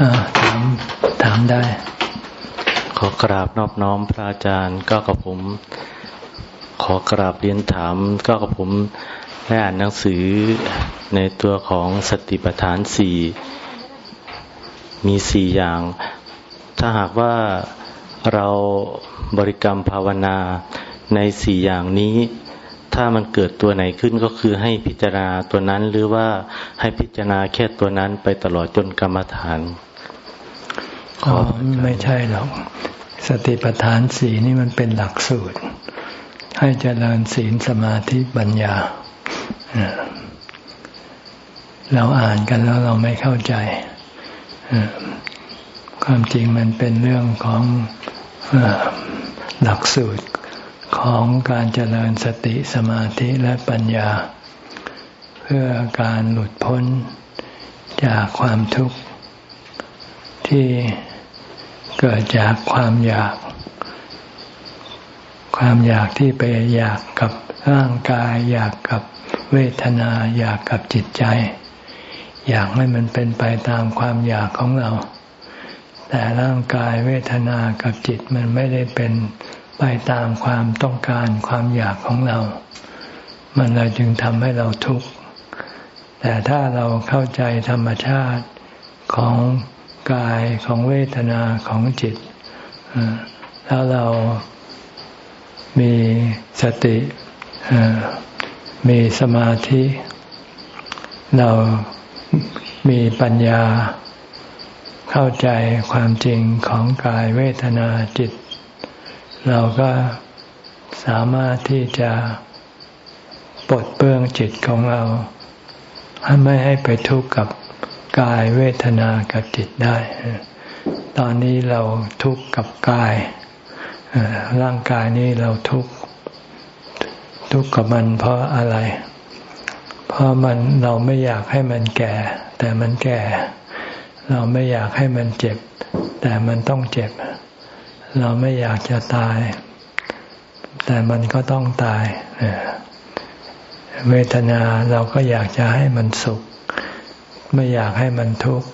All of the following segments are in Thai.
ถามถามได้ ขอกราบนอบน้อมพระอาจารย์ก็กับผม ขอกราบเรียนถามก็กับผมได้อ่านหนังสือในตัวของสติปัฏฐานสี่มีสี่อย่าง ถ้าหากว่าเราบริกรรมภาวนาในสี่อย่างนี้ ถ้ามันเกิดตัวไหนขึ้นก็คือให้พิจารณาตัวนั้นหรือว่าให้พิจารณาแค่ตัวนั้นไปตลอดจนกรรมฐาน อ๋อไม่ใช่หรอก สติปัฏฐานสีนี่มันเป็นหลักสูตร ให้เจริญศีลสมาธิปัญญา เราอ่านกันแล้วเราไม่เข้าใจ ความจริงมันเป็นเรื่องของหลักสูตรของการเจริญสติสมาธิและปัญญา เพื่อการหลุดพ้นจากความทุกข์ที่ เกิดจากความอยาก ความอยากที่ไปอยากกับร่างกาย อยากกับเวทนา อยากกับจิตใจ อยากให้มันเป็นไปตามความอยากของเรา แต่ร่างกายเวทนากับจิตมันไม่ได้เป็นไปตามความต้องการความอยากของเรา มันเลยจึงทำให้เราทุกข์ แต่ถ้าเราเข้าใจธรรมชาติของ กายของเวทนาของจิต แล้วเรามีสติมีสมาธิ เรามีปัญญาเข้าใจความจริงของกายเวทนาจิต เราก็สามารถที่จะปลดเปลื้องจิตของเรา ให้ไม่ให้ไปทุกข์กับ กายเวทนากับจิตได้ ตอนนี้เราทุกข์กับกาย ร่างกายนี้เราทุกข์ทุกข์กับมันเพราะอะไร เพราะมันเราไม่อยากให้มันแก่ แต่มันแก่ เราไม่อยากให้มันเจ็บ แต่มันต้องเจ็บ เราไม่อยากจะตาย แต่มันก็ต้องตาย เวทนาเราก็อยากจะให้มันสุข ไม่อยากให้มันทุกข์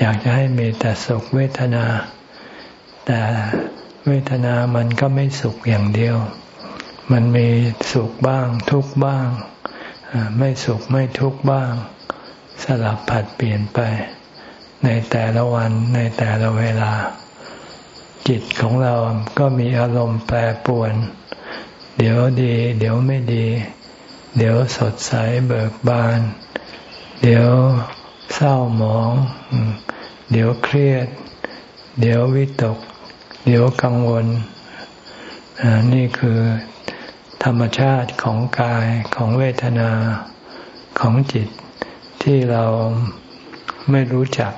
อยากจะให้มีแต่สุขเวทนา แต่เวทนามันก็ไม่สุขอย่างเดียว มันมีสุขบ้างทุกข์บ้าง ไม่สุขไม่ทุกข์บ้าง สลับผัดเปลี่ยนไป ในแต่ละวันในแต่ละเวลา จิตของเราก็มีอารมณ์แปรปรวน เดี๋ยวดี เดี๋ยวไม่ดี เดี๋ยวสดใสเบิกบานเเดี๋ยวเศร้าหมอง เดี๋ยวเครียด เดี๋ยววิตก เดี๋ยวกังวล นี่คือธรรมชาติของกายของเวทนาของจิตที่เราไม่รู้จัก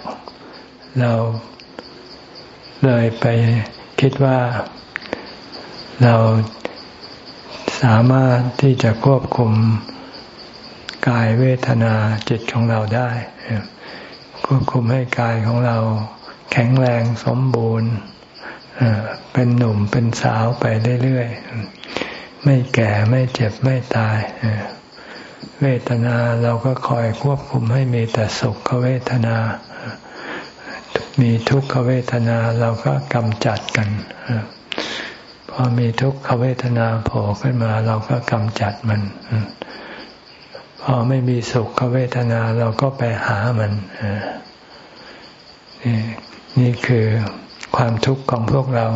เราเลยไปคิดว่าเราสามารถที่จะควบคุม กายเวทนาจิตของเราได้ ควบคุมให้กายของเราแข็งแรงสมบูรณ์เป็นหนุ่มเป็นสาวไปเรื่อยๆ ไม่แก่ไม่เจ็บไม่ตาย เวทนาเราก็คอยควบคุมให้มีแต่สุขเวทนา มีทุกขเวทนาเราก็กำจัดกันพอมีทุกขเวทนาโผล่ขึ้นมาเราก็กำจัดมัน พอไม่มีสุขเวทนาเราก็ไปหามันนี่นี่คือความทุกข์ของพวกเรา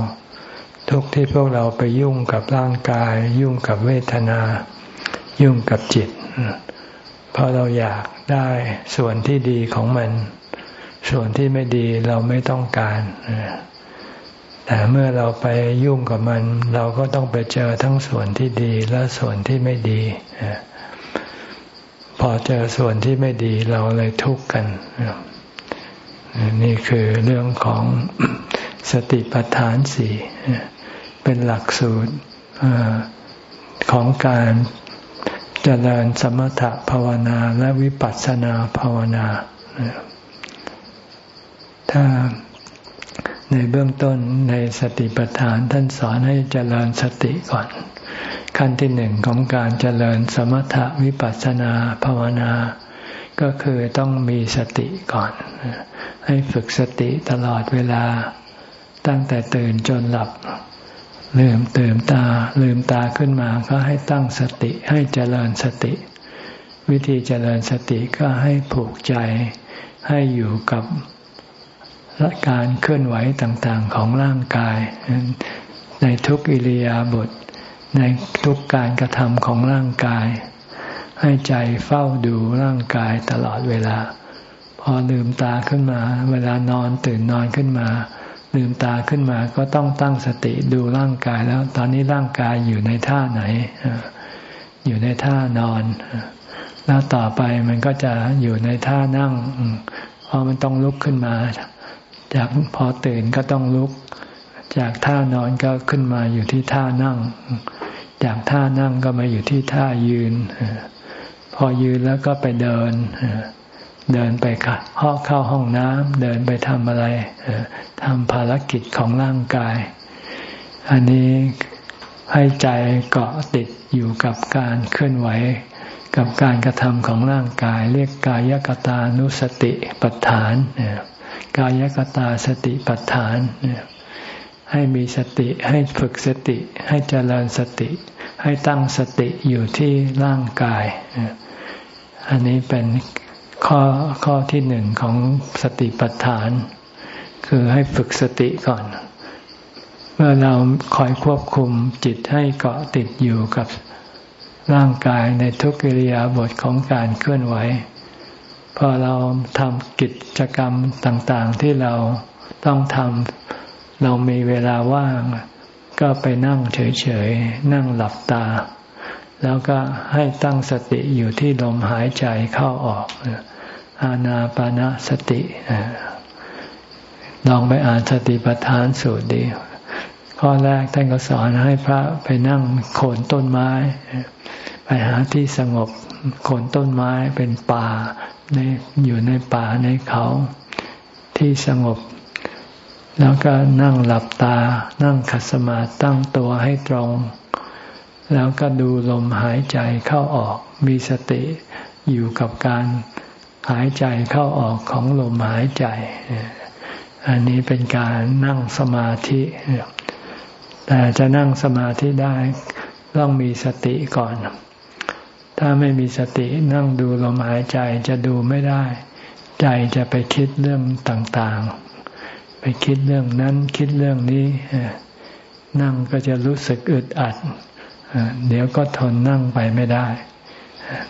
ทุกข์ที่พวกเราไปยุ่งกับร่างกาย ยุ่งกับเวทนา ยุ่งกับจิตเพราะเราอยากได้ส่วนที่ดีของมัน ส่วนที่ไม่ดีเราไม่ต้องการแต่เมื่อเราไปยุ่งกับมัน เราก็ต้องไปเจอทั้งส่วนที่ดีและส่วนที่ไม่ดี พอเจอส่วนที่ไม่ดีเราเลยทุกข์กัน นี่คือเรื่องของสติปัฏฐานสี่เป็นหลักสูตรของการเจริญสมถภาวนาและวิปัสสนาภาวนา ถ้าในเบื้องต้นในสติปัฏฐานท่านสอนให้เจริญสติก่อน ขั้นที่หนึ่งของการเจริญสมถวิปัสสนาภาวนา ก็คือต้องมีสติก่อน ให้ฝึกสติตลอดเวลา ตั้งแต่ตื่นจนหลับ ลืมตื่นตา ลืมตาขึ้นมาก็ให้ตั้งสติให้เจริญสติ วิธีเจริญสติก็ให้ผูกใจให้อยู่กับการเคลื่อนไหวต่างๆของร่างกาย ในทุกอิริยาบถ ในทุกการกระทำของร่างกาย ให้ใจเฝ้าดูร่างกายตลอดเวลา พอลืมตาขึ้นมา เวลานอนตื่นนอนขึ้นมา ลืมตาขึ้นมาก็ต้องตั้งสติดูร่างกายแล้ว ตอนนี้ร่างกายอยู่ในท่าไหน อยู่ในท่านอน แล้วต่อไปมันก็จะอยู่ในท่านั่งพอมันต้องลุกขึ้นมา จากพอตื่นก็ต้องลุก จากท่านอนก็ขึ้นมาอยู่ที่ท่านั่ง จากท่านั่งก็มาอยู่ที่ท่ายืน พอยืนแล้วก็ไปเดิน เดินไปห้องเข้าห้องน้ำเดินไปทำอะไรทำภารกิจของร่างกาย อันนี้ให้ใจเกาะติดอยู่กับการเคลื่อนไหว กับการกระทำของร่างกาย เรียกกายกตานุสติปัฏฐานกายกตาสติปัฏฐานให้มีสติให้ฝึกสติให้เจริญสติ ให้ตั้งสติอยู่ที่ร่างกาย อันนี้เป็นข้อข้อที่หนึ่งของสติปัฏฐาน คือให้ฝึกสติก่อน เมื่อเราคอยควบคุมจิตให้เกาะติดอยู่กับร่างกายในทุกิริยาบทของการเคลื่อนไหว พอเราทำกิจกรรมต่างๆที่เราต้องทำเรามีเวลาว่าง ก็ไปนั่งเฉยๆ นั่งหลับตา แล้วก็ให้ตั้งสติอยู่ที่ลมหายใจเข้าออกอานาปานาสติลองไปอ่านสติปัฏฐานสูตรดี ข้อแรกท่านก็สอนให้พระไปนั่งโคนต้นไม้ ไปหาที่สงบโคนต้นไม้เป็นป่าในอยู่ในป่าในเขาที่สงบ แล้วก็นั่งหลับตา นั่งขัดสมาตั้งตัวให้ตรง แล้วก็ดูลมหายใจเข้าออก มีสติอยู่กับการหายใจเข้าออกของลมหายใจ อันนี้เป็นการนั่งสมาธิ แต่จะนั่งสมาธิได้ต้องมีสติก่อน ถ้าไม่มีสตินั่งดูลมหายใจจะดูไม่ได้ ใจจะไปคิดเรื่องต่างๆ ไปคิดเรื่องนั้นคิดเรื่องนี้นั่งก็จะรู้สึกอึดอัด เดี๋ยวก็ทนนั่งไปไม่ได้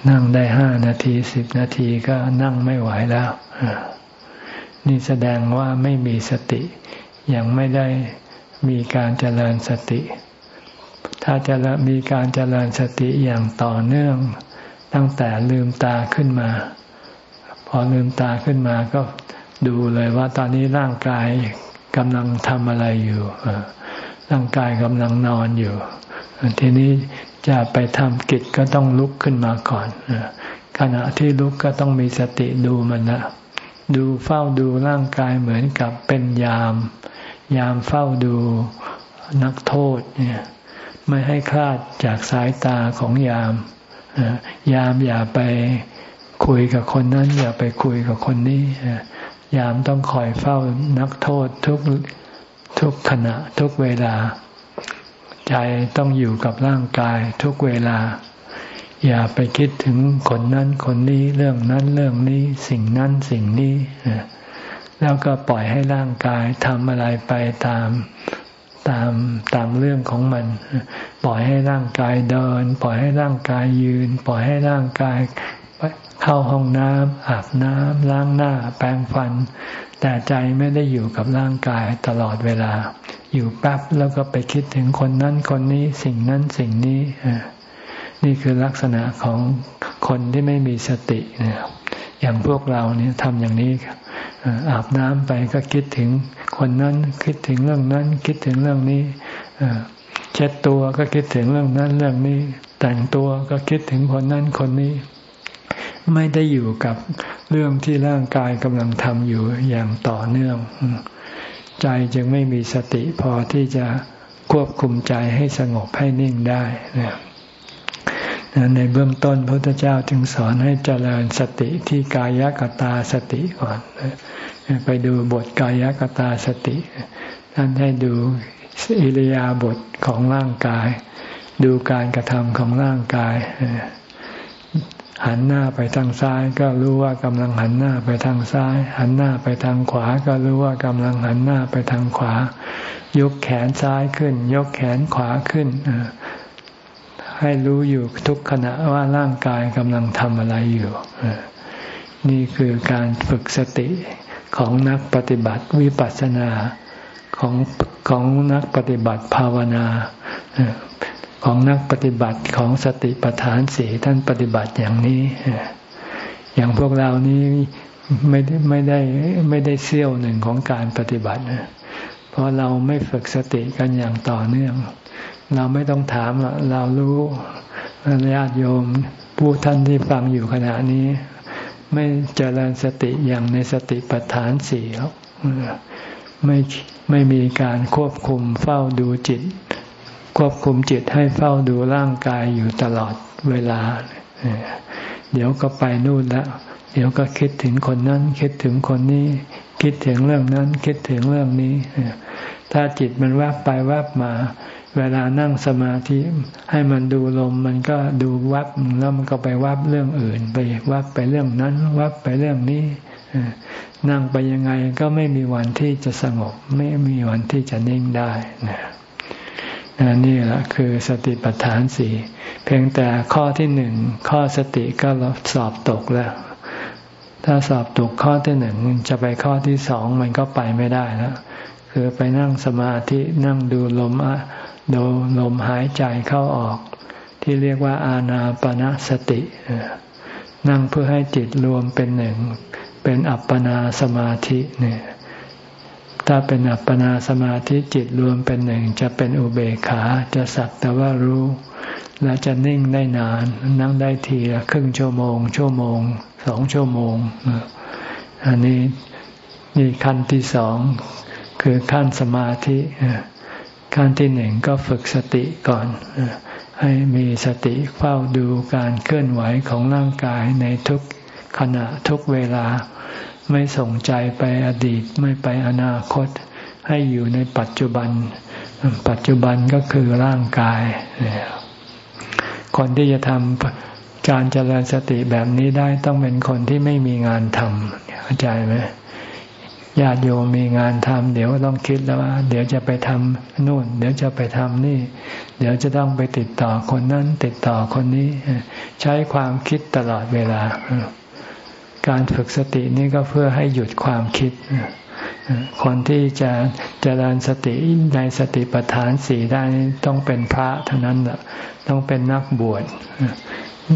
นั่งได้ห้านาทีสิบนาทีก็นั่งไม่ไหวแล้ว นี่แสดงว่าไม่มีสติ ยังไม่ได้มีการเจริญสติ ถ้าจะมีการเจริญสติอย่างต่อเนื่อง ตั้งแต่ลืมตาขึ้นมา พอลืมตาขึ้นมาก็ ดูเลยว่าตอนนี้ร่างกายกำลังทำอะไรอยู่ร่างกายกำลังนอนอยู่ ทีนี้จะไปทำกิจก็ต้องลุกขึ้นมาก่อนขณะที่ลุกก็ต้องมีสติดูมันนะดูเฝ้าดูร่างกายเหมือนกับเป็นยาม ยามเฝ้าดูนักโทษเนี่ยไม่ให้คลาดจากสายตาของยาม ยามอย่าไปคุยกับคนนั้น อย่าไปคุยกับคนนี้ ยามต้องคอยเฝ้านักโทษทุกทุกขณะ ทุกเวลา ใจต้องอยู่กับร่างกายทุกเวลา อย่าไปคิดถึงคนนั้นคนนี้เรื่องนั้นเรื่องนี้ สิ่งนั้นสิ่งนี้ แล้วก็ปล่อยให้ร่างกายทำอะไรไปตามตามตามเรื่องของมัน ปล่อยให้ร่างกายเดิน ปล่อยให้ร่างกายยืน ปล่อยให้ร่างกาย เข้าห้องน้ำอาบน้ำล้างหน้าแปรงฟัน แต่ใจไม่ได้อยู่กับร่างกายตลอดเวลา อยู่แป๊บแล้วก็ไปคิดถึงคนนั้นคนนี้สิ่งนั้นสิ่งนี้ นี่คือลักษณะของคนที่ไม่มีสติอย่างพวกเราเนี่ยทำอย่างนี้อาบน้ำไปก็คิดถึงคนนั้นคิดถึงเรื่องนั้น คิดถึงเรื่องนี้เช็ดตัวก็คิดถึงเรื่องนั้นเรื่องนี้ แต่งตัวก็คิดถึงคนนั้นคนนี้ ไม่ได้อยู่กับเรื่องที่ร่างกายกำลังทำอยู่อย่างต่อเนื่อง ใจจึงไม่มีสติพอที่จะควบคุมใจให้สงบให้นิ่งได้นะในเบื้องต้นพระพุทธเจ้าจึงสอนให้เจริญสติที่กายกตาสติก่อนไปดูบทกายกตาสติท่านให้ดูอิริยาบถของร่างกาย ดูการกระทำของร่างกาย หันหน้าไปทางซ้ายก็รู้ว่ากำลังหันหน้าไปทางซ้าย หันหน้าไปทางขวาก็รู้ว่ากำลังหันหน้าไปทางขวา ยกแขนซ้ายขึ้น ยกแขนขวาขึ้นให้รู้อยู่ทุกขณะว่าร่างกายกำลังทำอะไรอยู่ นี่คือการฝึกสติของนักปฏิบัติวิปัสสนาของของนักปฏิบัติภาวนา ของนักปฏิบัติของสติปัฏฐานสี่ท่านปฏิบัติอย่างนี้ อย่างพวกเรานี้ไม่ไม่ได้ไม่ได้เสี้ยวหนึ่งของการปฏิบัติเพราะเราไม่ฝึกสติกันอย่างต่อเนื่อง เราไม่ต้องถามเรารู้ญาติโยมผู้ท่านที่ฟังอยู่ขณะนี้ ไม่เจริญสติอย่างในสติปัฏฐานสี่แล้วไม่ไม่มีการควบคุมเฝ้าดูจิต ควบคุมจิตให้เฝ้าดูร่างกายอยู่ตลอดเวลา เดี๋ยวก็ไปนู่นแล้วเดี๋ยวก็คิดถึงคนนั้น คิดถึงคนนี้ คิดถึงเรื่องนั้น คิดถึงเรื่องนี้ ถ้าจิตมันแวบไปแวบมา เวลานั่งสมาธิให้มันดูลมมันก็ดูวับแล้วมันก็ไปวับเรื่องอื่น ไปวับไปเรื่องนั้น วับไปเรื่องนี้นั่งไปยังไงก็ไม่มีวันที่จะสงบ ไม่มีวันที่จะนิ่งได้นะ นี่แหละคือสติปัฏฐานสี่เพียงแต่ข้อที่หนึ่งข้อสติก็สอบตกแล้ว ถ้าสอบตกข้อที่หนึ่งจะไปข้อที่สองมันก็ไปไม่ได้แล้วคือไปนั่งสมาธินั่งดูลมอะดูลมหายใจเข้าออก ที่เรียกว่าอาณาปณะสติ นั่งเพื่อให้จิตรวมเป็นหนึ่ง เป็นอัปปนาสมาธิเนี่ย ถ้าเป็นอัปปนาสมาธิจิตรวมเป็นหนึ่ง จะเป็นอุเบกขาจะสักแต่ว่ารู้ และจะนิ่งได้นาน นั่งได้ทีละครึ่งชั่วโมง ชั่วโมงสองชั่วโมง อันนี้นี่ขั้นที่สองคือขั้นสมาธิขั้นที่หนึ่งก็ฝึกสติก่อน ให้มีสติเฝ้าดูการเคลื่อนไหวของร่างกายในทุกขณะทุกเวลา ไม่ส่งใจไปอดีตไม่ไปอนาคต ให้อยู่ในปัจจุบัน ปัจจุบันก็คือร่างกาย คนที่จะทำการเจริญสติแบบนี้ได้ต้องเป็นคนที่ไม่มีงานทำเข้าใจไหมญาติโยมมีงานทำเดี๋ยวต้องคิดแล้วว่า เดี๋ยวจะไปทำนู่น เดี๋ยวจะไปทำนี่ เดี๋ยวจะต้องไปติดต่อคนนั้น ติดต่อคนนี้ ใช้ความคิดตลอดเวลา การฝึกสตินี่ก็เพื่อให้หยุดความคิด คนที่จะจะเจริญสติในสติปัฏฐานสี่ได้ต้องเป็นพระเท่านั้นแหละต้องเป็นนักบวช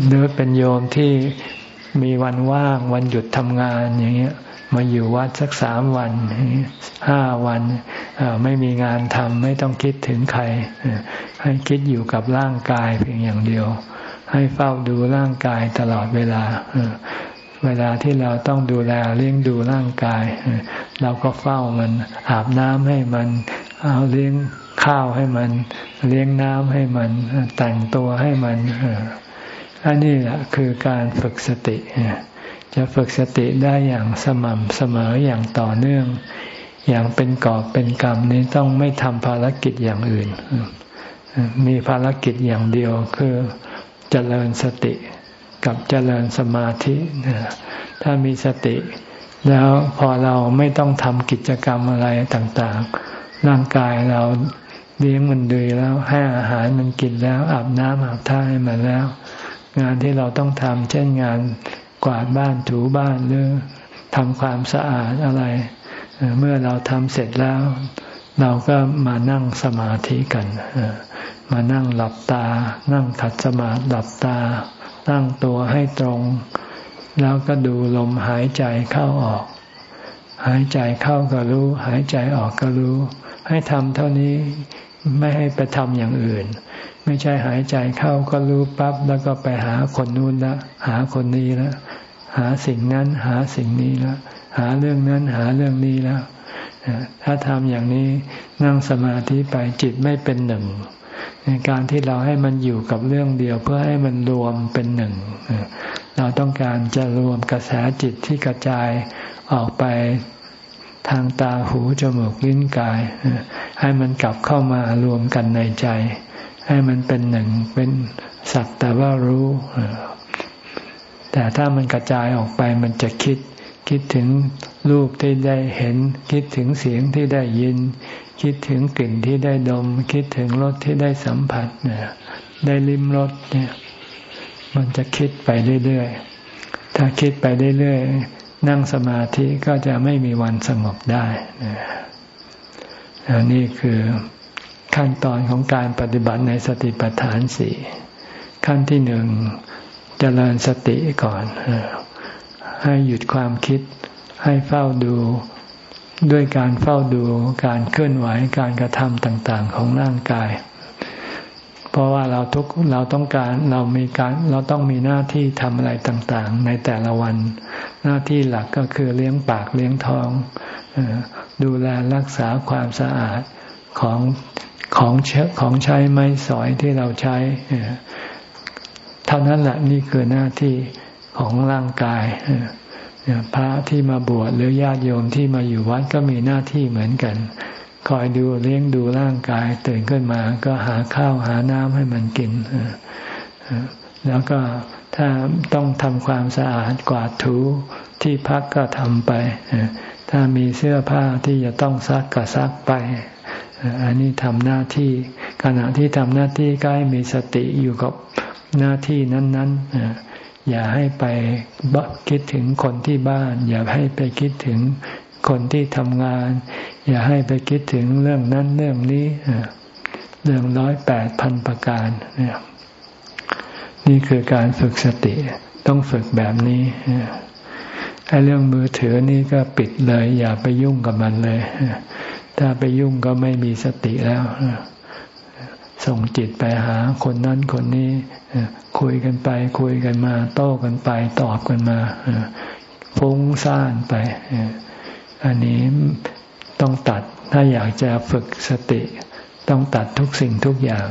หรือเป็นโยมที่มีวันว่างวันหยุดทำงานอย่างเงี้ยมาอยู่วัดสักสามวันห้าวันไม่มีงานทำไม่ต้องคิดถึงใคร ให้คิดอยู่กับร่างกายเพียงอย่างเดียว ให้เฝ้าดูร่างกายตลอดเวลา เวลาที่เราต้องดูแลเลี้ยงดูร่างกาย เราก็เฝ้ามันอาบน้ำให้มัน เอาเลี้ยงข้าวให้มัน เลี้ยงน้ำให้มัน แต่งตัวให้มันอันนี้แหละคือการฝึกสติ จะฝึกสติได้อย่างสม่ำเสมออย่างต่อเนื่อง อย่างเป็นกอบเป็นกรรมนี้ต้องไม่ทำภารกิจอย่างอื่น มีภารกิจอย่างเดียวคือเจริญสติ กับเจริญสมาธิ ถ้ามีสติ แล้วพอเราไม่ต้องทำกิจกรรมอะไรต่างๆ ร่างกายเราเลี้ยงมันดีแล้วให้อาหารมันกินแล้วอาบน้ำอาบท่าให้มันแล้ว งานที่เราต้องทำเช่นงานกวาดบ้านถูบ้านหรือทำความสะอาดอะไร เมื่อเราทำเสร็จแล้ว เราก็มานั่งสมาธิกัน มานั่งหลับตา นั่งขัดสมาธิหลับตา ตั้งตัวให้ตรง แล้วก็ดูลมหายใจเข้าออก หายใจเข้าก็รู้ หายใจออกก็รู้ ให้ทำเท่านี้ไม่ให้ไปทำอย่างอื่น ไม่ใช่หายใจเข้าก็รู้ปั๊บแล้วก็ไปหาคนนู้นละหาคนนี้ละหาสิ่งนั้นหาสิ่งนี้ละหาเรื่องนั้นหาเรื่องนี้แล้วถ้าทำอย่างนี้นั่งสมาธิไปจิตไม่เป็นหนึ่ง ในการที่เราให้มันอยู่กับเรื่องเดียวเพื่อให้มันรวมเป็นหนึ่ง เราต้องการจะรวมกระแสจิตที่กระจายออกไปทางตาหูจมูกลิ้นกาย ให้มันกลับเข้ามารวมกันในใจ ให้มันเป็นหนึ่งเป็นสักแต่ว่ารู้ แต่ถ้ามันกระจายออกไปมันจะคิด คิดถึงรูปที่ได้เห็น คิดถึงเสียงที่ได้ยิน คิดถึงกลิ่นที่ได้ดม คิดถึงรสที่ได้สัมผัสเนี่ยได้ลิ้มรสเนี่ยมันจะคิดไปเรื่อยๆ ถ้าคิดไปเรื่อยๆ นั่งสมาธิก็จะไม่มีวันสงบได้นนี่คือขั้นตอนของการปฏิบัติในสติปัฏฐานสี่ขั้นที่หนึ่งจเจริญสติก่อน ให้หยุดความคิด ให้เฝ้าดู ด้วยการเฝ้าดูการเคลื่อนไหวการกระทำต่าง ๆ ของร่างกาย เพราะว่าเราทุกเราต้องการเรามีการเราต้องมีหน้าที่ทำอะไรต่างๆ ในแต่ละวัน หน้าที่หลักก็คือเลี้ยงปากเลี้ยงท้อง ดูแลรักษาความสะอาดของของของใช้ไม้สอยที่เราใช้เท่านั้นแหละนี่คือหน้าที่ ของร่างกายพระที่มาบวชหรือญาติโยมที่มาอยู่วัดก็มีหน้าที่เหมือนกัน คอยดูเลี้ยงดูร่างกาย ตื่นขึ้นมาก็หาข้าวหาน้ำให้มันกิน แล้วก็ถ้าต้องทำความสะอาดกวาดถูที่พักก็ทำไป ถ้ามีเสื้อผ้าที่จะต้องซักก็ซักไป อันนี้ทำหน้าที่ ขณะที่ทำหน้าที่ก็ให้มีสติอยู่กับหน้าที่นั้น ๆ อย่าให้ไปคิดถึงคนที่บ้าน อย่าให้ไปคิดถึงคนที่ทำงาน อย่าให้ไปคิดถึงเรื่องนั้นเรื่องนี้เรื่องร้อยแปดพันประการนี่ยนี่คือการฝึกสติต้องฝึกแบบนี้ไอ้เรื่องมือถือนี่ก็ปิดเลย อย่าไปยุ่งกับมันเลย ถ้าไปยุ่งก็ไม่มีสติแล้ว ส่งจิตไปหาคนนั้นคนนี้ คุยกันไป คุยกันมา โต้กันไป ตอบกันมาฟุ้งซ่านไป อันนี้ต้องตัดถ้าอยากจะฝึกสติ ต้องตัดทุกสิ่งทุกอย่าง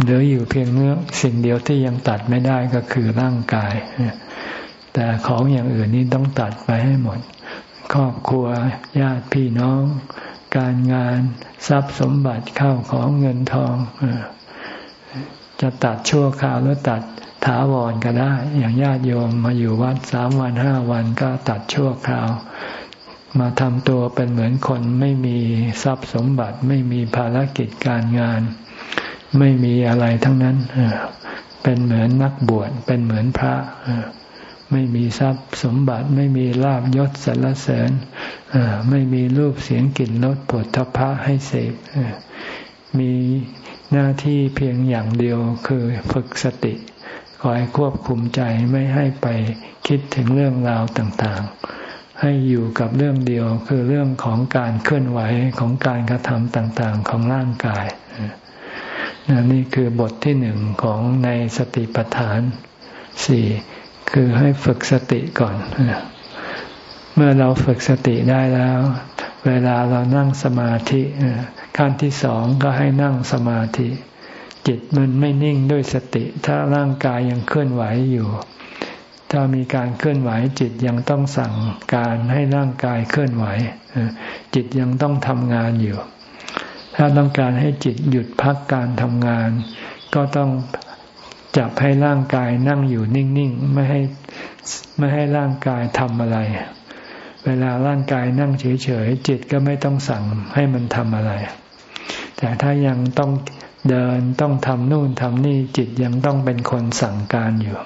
เหลืออยู่เพียงเนื้อสิ่งเดียวที่ยังตัดไม่ได้ก็คือร่างกาย แต่ของอย่างอื่นนี้ต้องตัดไปให้หมด ครอบครัวญาติพี่น้อง การงานทรัพย์สมบัติเข้าของเงินทอง จะตัดชั่วคราวหรือตัดถาวรก็ได้ อย่างญาติโยมมาอยู่วัดสามวันห้าวันก็ตัดชั่วคราว มาทำตัวเป็นเหมือนคนไม่มีทรัพย์สมบัติ ไม่มีภารกิจการงาน ไม่มีอะไรทั้งนั้นเป็นเหมือนนักบวชเป็นเหมือนพระไม่มีทรัพย์สมบัติไม่มีลาบยศสรรเสริญไม่มีรูปเสียงกลิ่นรสผลทพะให้เสพมี หน้าที่เพียงอย่างเดียวคือฝึกสติ คอยควบคุมใจไม่ให้ไปคิดถึงเรื่องราวต่างๆ ให้อยู่กับเรื่องเดียวคือเรื่องของการเคลื่อนไหวของการกระทำต่างๆ ของร่างกายนี่คือบทที่หนึ่งของในสติปัฏฐานสี่คือให้ฝึกสติก่อน เมื่อเราฝึกสติได้แล้ว เวลาเรานั่งสมาธิขั้นที่สองก็ให้นั่งสมาธิ จิตมันไม่นิ่งด้วยสติ ถ้าร่างกายยังเคลื่อนไหวอยู่ ถ้ามีการเคลื่อนไหวจิตยังต้องสั่งการให้ร่างกายเคลื่อนไหว จิตยังต้องทำงานอยู่ ถ้าต้องการให้จิตหยุดพักการทำงาน ก็ต้องจับให้ร่างกายนั่งอยู่นิ่งๆ ไม่ให้ไม่ให้ร่างกายทำอะไร เวลาร่างกายนั่งเฉยๆจิตก็ไม่ต้องสั่งให้มันทำอะไร แต่ถ้ายังต้องเดินต้องทำนู่นทำนี่จิตยังต้องเป็นคนสั่งการอยู่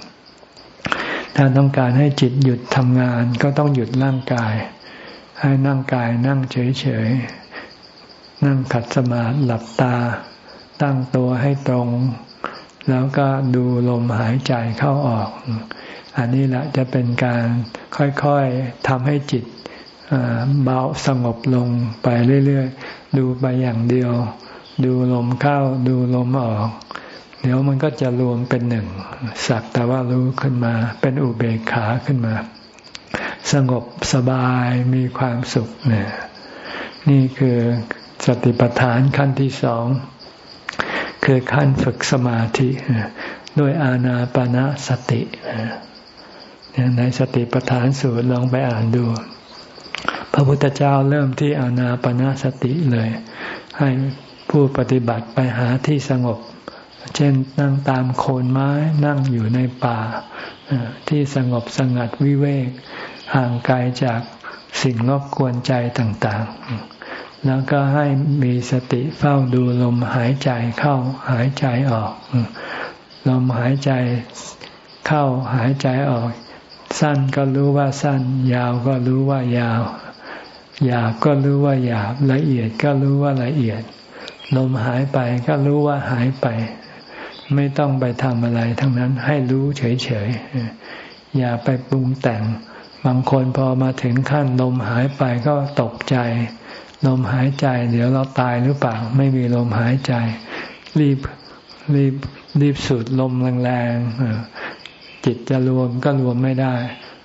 ถ้าต้องการให้จิตหยุดทำงานก็ต้องหยุดร่างกาย ให้นั่งกายนั่งเฉยๆนั่งขัดสมาธิหลับตา ตั้งตัวให้ตรง แล้วก็ดูลมหายใจเข้าออก อันนี้แหละจะเป็นการค่อยๆทำให้จิตเบาสงบลงไปเรื่อยๆ ดูไปอย่างเดียว ดูลมเข้า ดูลมออก เดี๋ยวมันก็จะรวมเป็นหนึ่ง สักแต่ว่ารู้ขึ้นมา เป็นอุเบกขาขึ้นมา สงบสบายมีความสุขเนี่ยนี่คือสติปัฏฐานขั้นที่สอง คือขั้นฝึกสมาธิด้วยอาณาปณะสติ ในสติปัฏฐานสูตรลองไปอ่านดู พระพุทธเจ้าเริ่มที่อาณาปณะสติเลย ให้ผู้ปฏิบัติไปหาที่สงบ เช่นนั่งตามโคนไม้นั่งอยู่ในป่า ที่สงบสงัดวิเวก ห่างไกลจากสิ่งรบกวนใจต่าง ๆ แล้วก็ให้มีสติเฝ้าดูลมหายใจเข้าหายใจออก ลมหายใจเข้าหายใจออก สั้นก็รู้ว่าสั้น ยาวก็รู้ว่ายาว หยาบก็รู้ว่าหยาบ ละเอียดก็รู้ว่าละเอียด ลมหายไปก็รู้ว่าหายไป ไม่ต้องไปทำอะไร ทั้งนั้นให้รู้เฉยๆ อย่าไปปรุงแต่ง บางคนพอมาถึงขั้นลมหายไปก็ตกใจ ลมหายใจ เดี๋ยวเราตายหรือเปล่า ไม่มีลมหายใจ รีบรีบรีบสูดลมแรงๆ จิตจะรวมก็รวมไม่ได้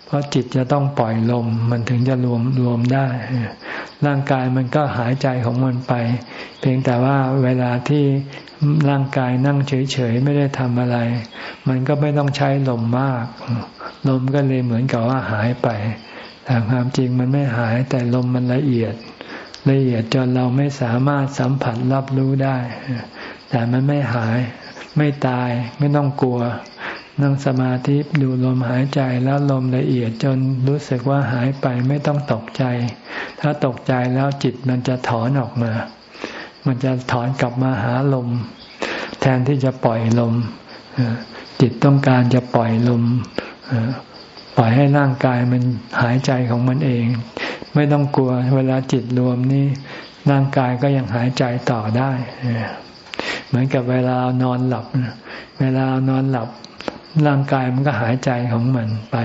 เพราะจิตจะต้องปล่อยลม มันถึงจะรวมรวมได้ ร่างกายมันก็หายใจของมันไป เพียงแต่ว่าเวลาที่ร่างกายนั่งเฉยๆไม่ได้ทำอะไร มันก็ไม่ต้องใช้ลมมาก ลมก็เลยเหมือนกับว่าหายไป แต่ความจริงมันไม่หายแต่ลมมันละเอียด ละเอียดจนเราไม่สามารถสัมผัสรับรู้ได้ แต่มันไม่หาย ไม่ตายไม่ต้องกลัว นั่งสมาธิดูลมหายใจแล้วลมละเอียดจนรู้สึกว่าหายไปไม่ต้องตกใจ ถ้าตกใจแล้วจิตมันจะถอนออกมา มันจะถอนกลับมาหาลม แทนที่จะปล่อยลม จิตต้องการจะปล่อยลม ปล่อยให้ร่างกายมันหายใจของมันเอง ไม่ต้องกลัวเวลาจิตรวมนี่ร่างกายก็ยังหายใจต่อได้ เหมือนกับเวลานอนหลับ เวลานอนหลับ ร่างกายมันก็หายใจของมันไป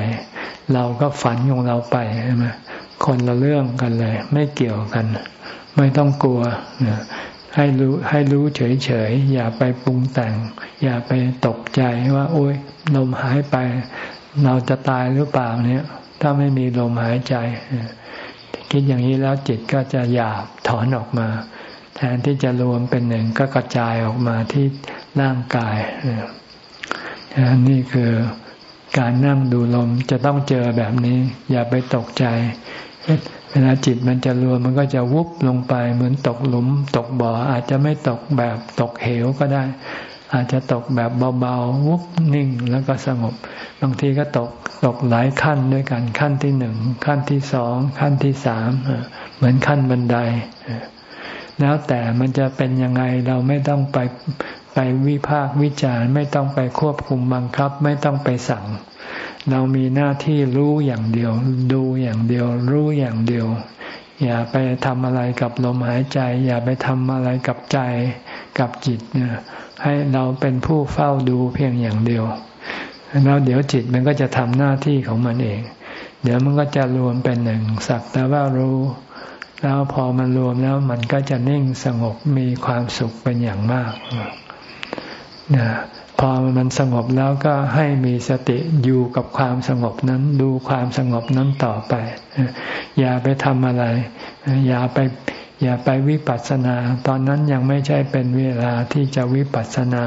เราก็ฝันของเราไปใช่ไหมคนละเรื่องกันเลย ไม่เกี่ยวกัน ไม่ต้องกลัวให้รู้ให้รู้เฉยๆ อย่าไปปรุงแต่ง อย่าไปตกใจว่า โอ้ยลมหายไป เราจะตายหรือเปล่าเนี่ย ถ้าไม่มีลมหายใจ คิดอย่างนี้แล้วจิตก็จะหยาบถอนออกมา แทนที่จะรวมเป็นหนึ่งก็กระจายออกมาที่ร่างกาย นี่คือการนั่งดูลมจะต้องเจอแบบนี้ อย่าไปตกใจ เวลาจิตมันจะรวมมันก็จะวุบลงไป เหมือนตกหลุม ตกบ่อ อาจจะไม่ตกแบบตกเหวก็ได้ อาจจะตกแบบเบาๆวุบนิ่งแล้วก็สงบบางทีก็ตกตกหลายขั้นด้วยกันขั้นที่หนึ่งขั้นที่สองขั้นที่สามเหมือนขั้นบันไดแล้วแต่มันจะเป็นยังไงเราไม่ต้องไป ไปวิพากวิจารณ์ไม่ต้องไปควบคุมบังคับ ไม่ต้องไปสั่ง เรามีหน้าที่รู้อย่างเดียว ดูอย่างเดียว รู้อย่างเดียว อย่าไปทำอะไรกับลมหายใจ อย่าไปทำอะไรกับใจกับจิตเนี่ยให้เราเป็นผู้เฝ้าดูเพียงอย่างเดียวแล้วเดี๋ยวจิตมันก็จะทำหน้าที่ของมันเอง เดี๋ยวมันก็จะรวมเป็นหนึ่งสักแต่ว่ารู้ แล้วพอมันรวมแล้วมันก็จะนิ่งสงบมีความสุขเป็นอย่างมาก นะพอมันสงบแล้วก็ให้มีสติอยู่กับความสงบนั้น ดูความสงบนั้นต่อไป อย่าไปทำอะไร อย่าไปอย่าไปวิปัสสนา ตอนนั้นยังไม่ใช่เป็นเวลาที่จะวิปัสสนา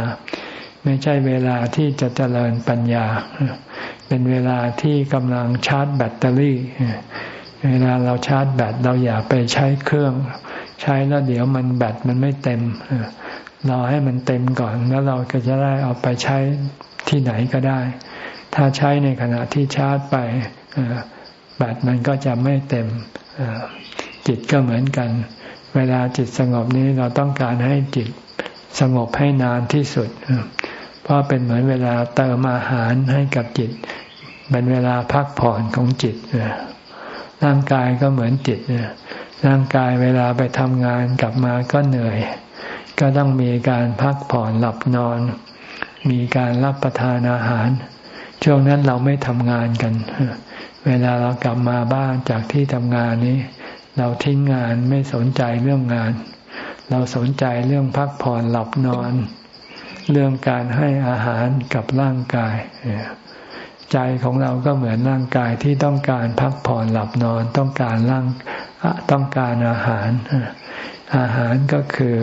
ไม่ใช่เวลาที่จะเจริญปัญญา เป็นเวลาที่กำลังชาร์จแบตเตอรี่ เวลาเราชาร์จแบตเราอย่าไปใช้เครื่อง ใช้แล้วเดี๋ยวมันแบตมันไม่เต็ม ราให้มันเต็มก่อนแล้วเราก็จะได้เอาไปใช้ที่ไหนก็ได้ ถ้าใช้ในขณะที่ชาร์จไปแบตมันก็จะไม่เต็มจิตก็เหมือนกัน เวลาจิตสงบนี้เราต้องการให้จิตสงบให้นานที่สุด เพราะเป็นเหมือนเวลาเติมอาหารให้กับจิต เป็นเวลาพักผ่อนของจิตร่างกายก็เหมือนจิตร่างกายเวลาไปทำงานกลับมาก็เหนื่อย ก็ต้องมีการพักผ่อนหลับนอน มีการรับประทานอาหาร ช่วงนั้นเราไม่ทำงานกัน เวลาเรากลับมาบ้านจากที่ทำงานนี้ เราทิ้งงานไม่สนใจเรื่องงาน เราสนใจเรื่องพักผ่อนหลับนอน เรื่องการให้อาหารกับร่างกาย ใจของเราก็เหมือนร่างกายที่ต้องการพักผ่อนหลับนอนต้องการร่างต้องการอาหาร อาหารก็คือ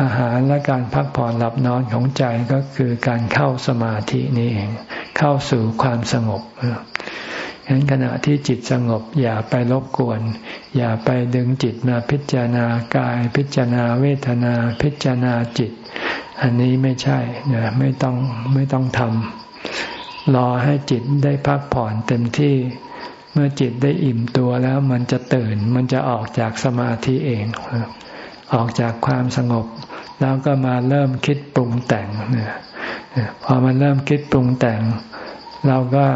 อาหารและการพักผ่อนหลับนอนของใจก็คือการเข้าสมาธินี่เอง เข้าสู่ความสงบฉะนั้นขณะที่จิตสงบอย่าไปรบกวน อย่าไปดึงจิตมาพิจารณากาย พิจารณาเวทนาพิจารณาจิต อันนี้ไม่ใช่นะไม่ต้องไม่ต้องทำรอให้จิตได้พักผ่อนเต็มที่ เมื่อจิตได้อิ่มตัวแล้วมันจะตื่นมันจะออกจากสมาธิเอง ออกจากความสงบ แล้วก็มาเริ่มคิดปรุงแต่งเนี่ยพอมันเริ่มคิดปรุงแต่ง เราก็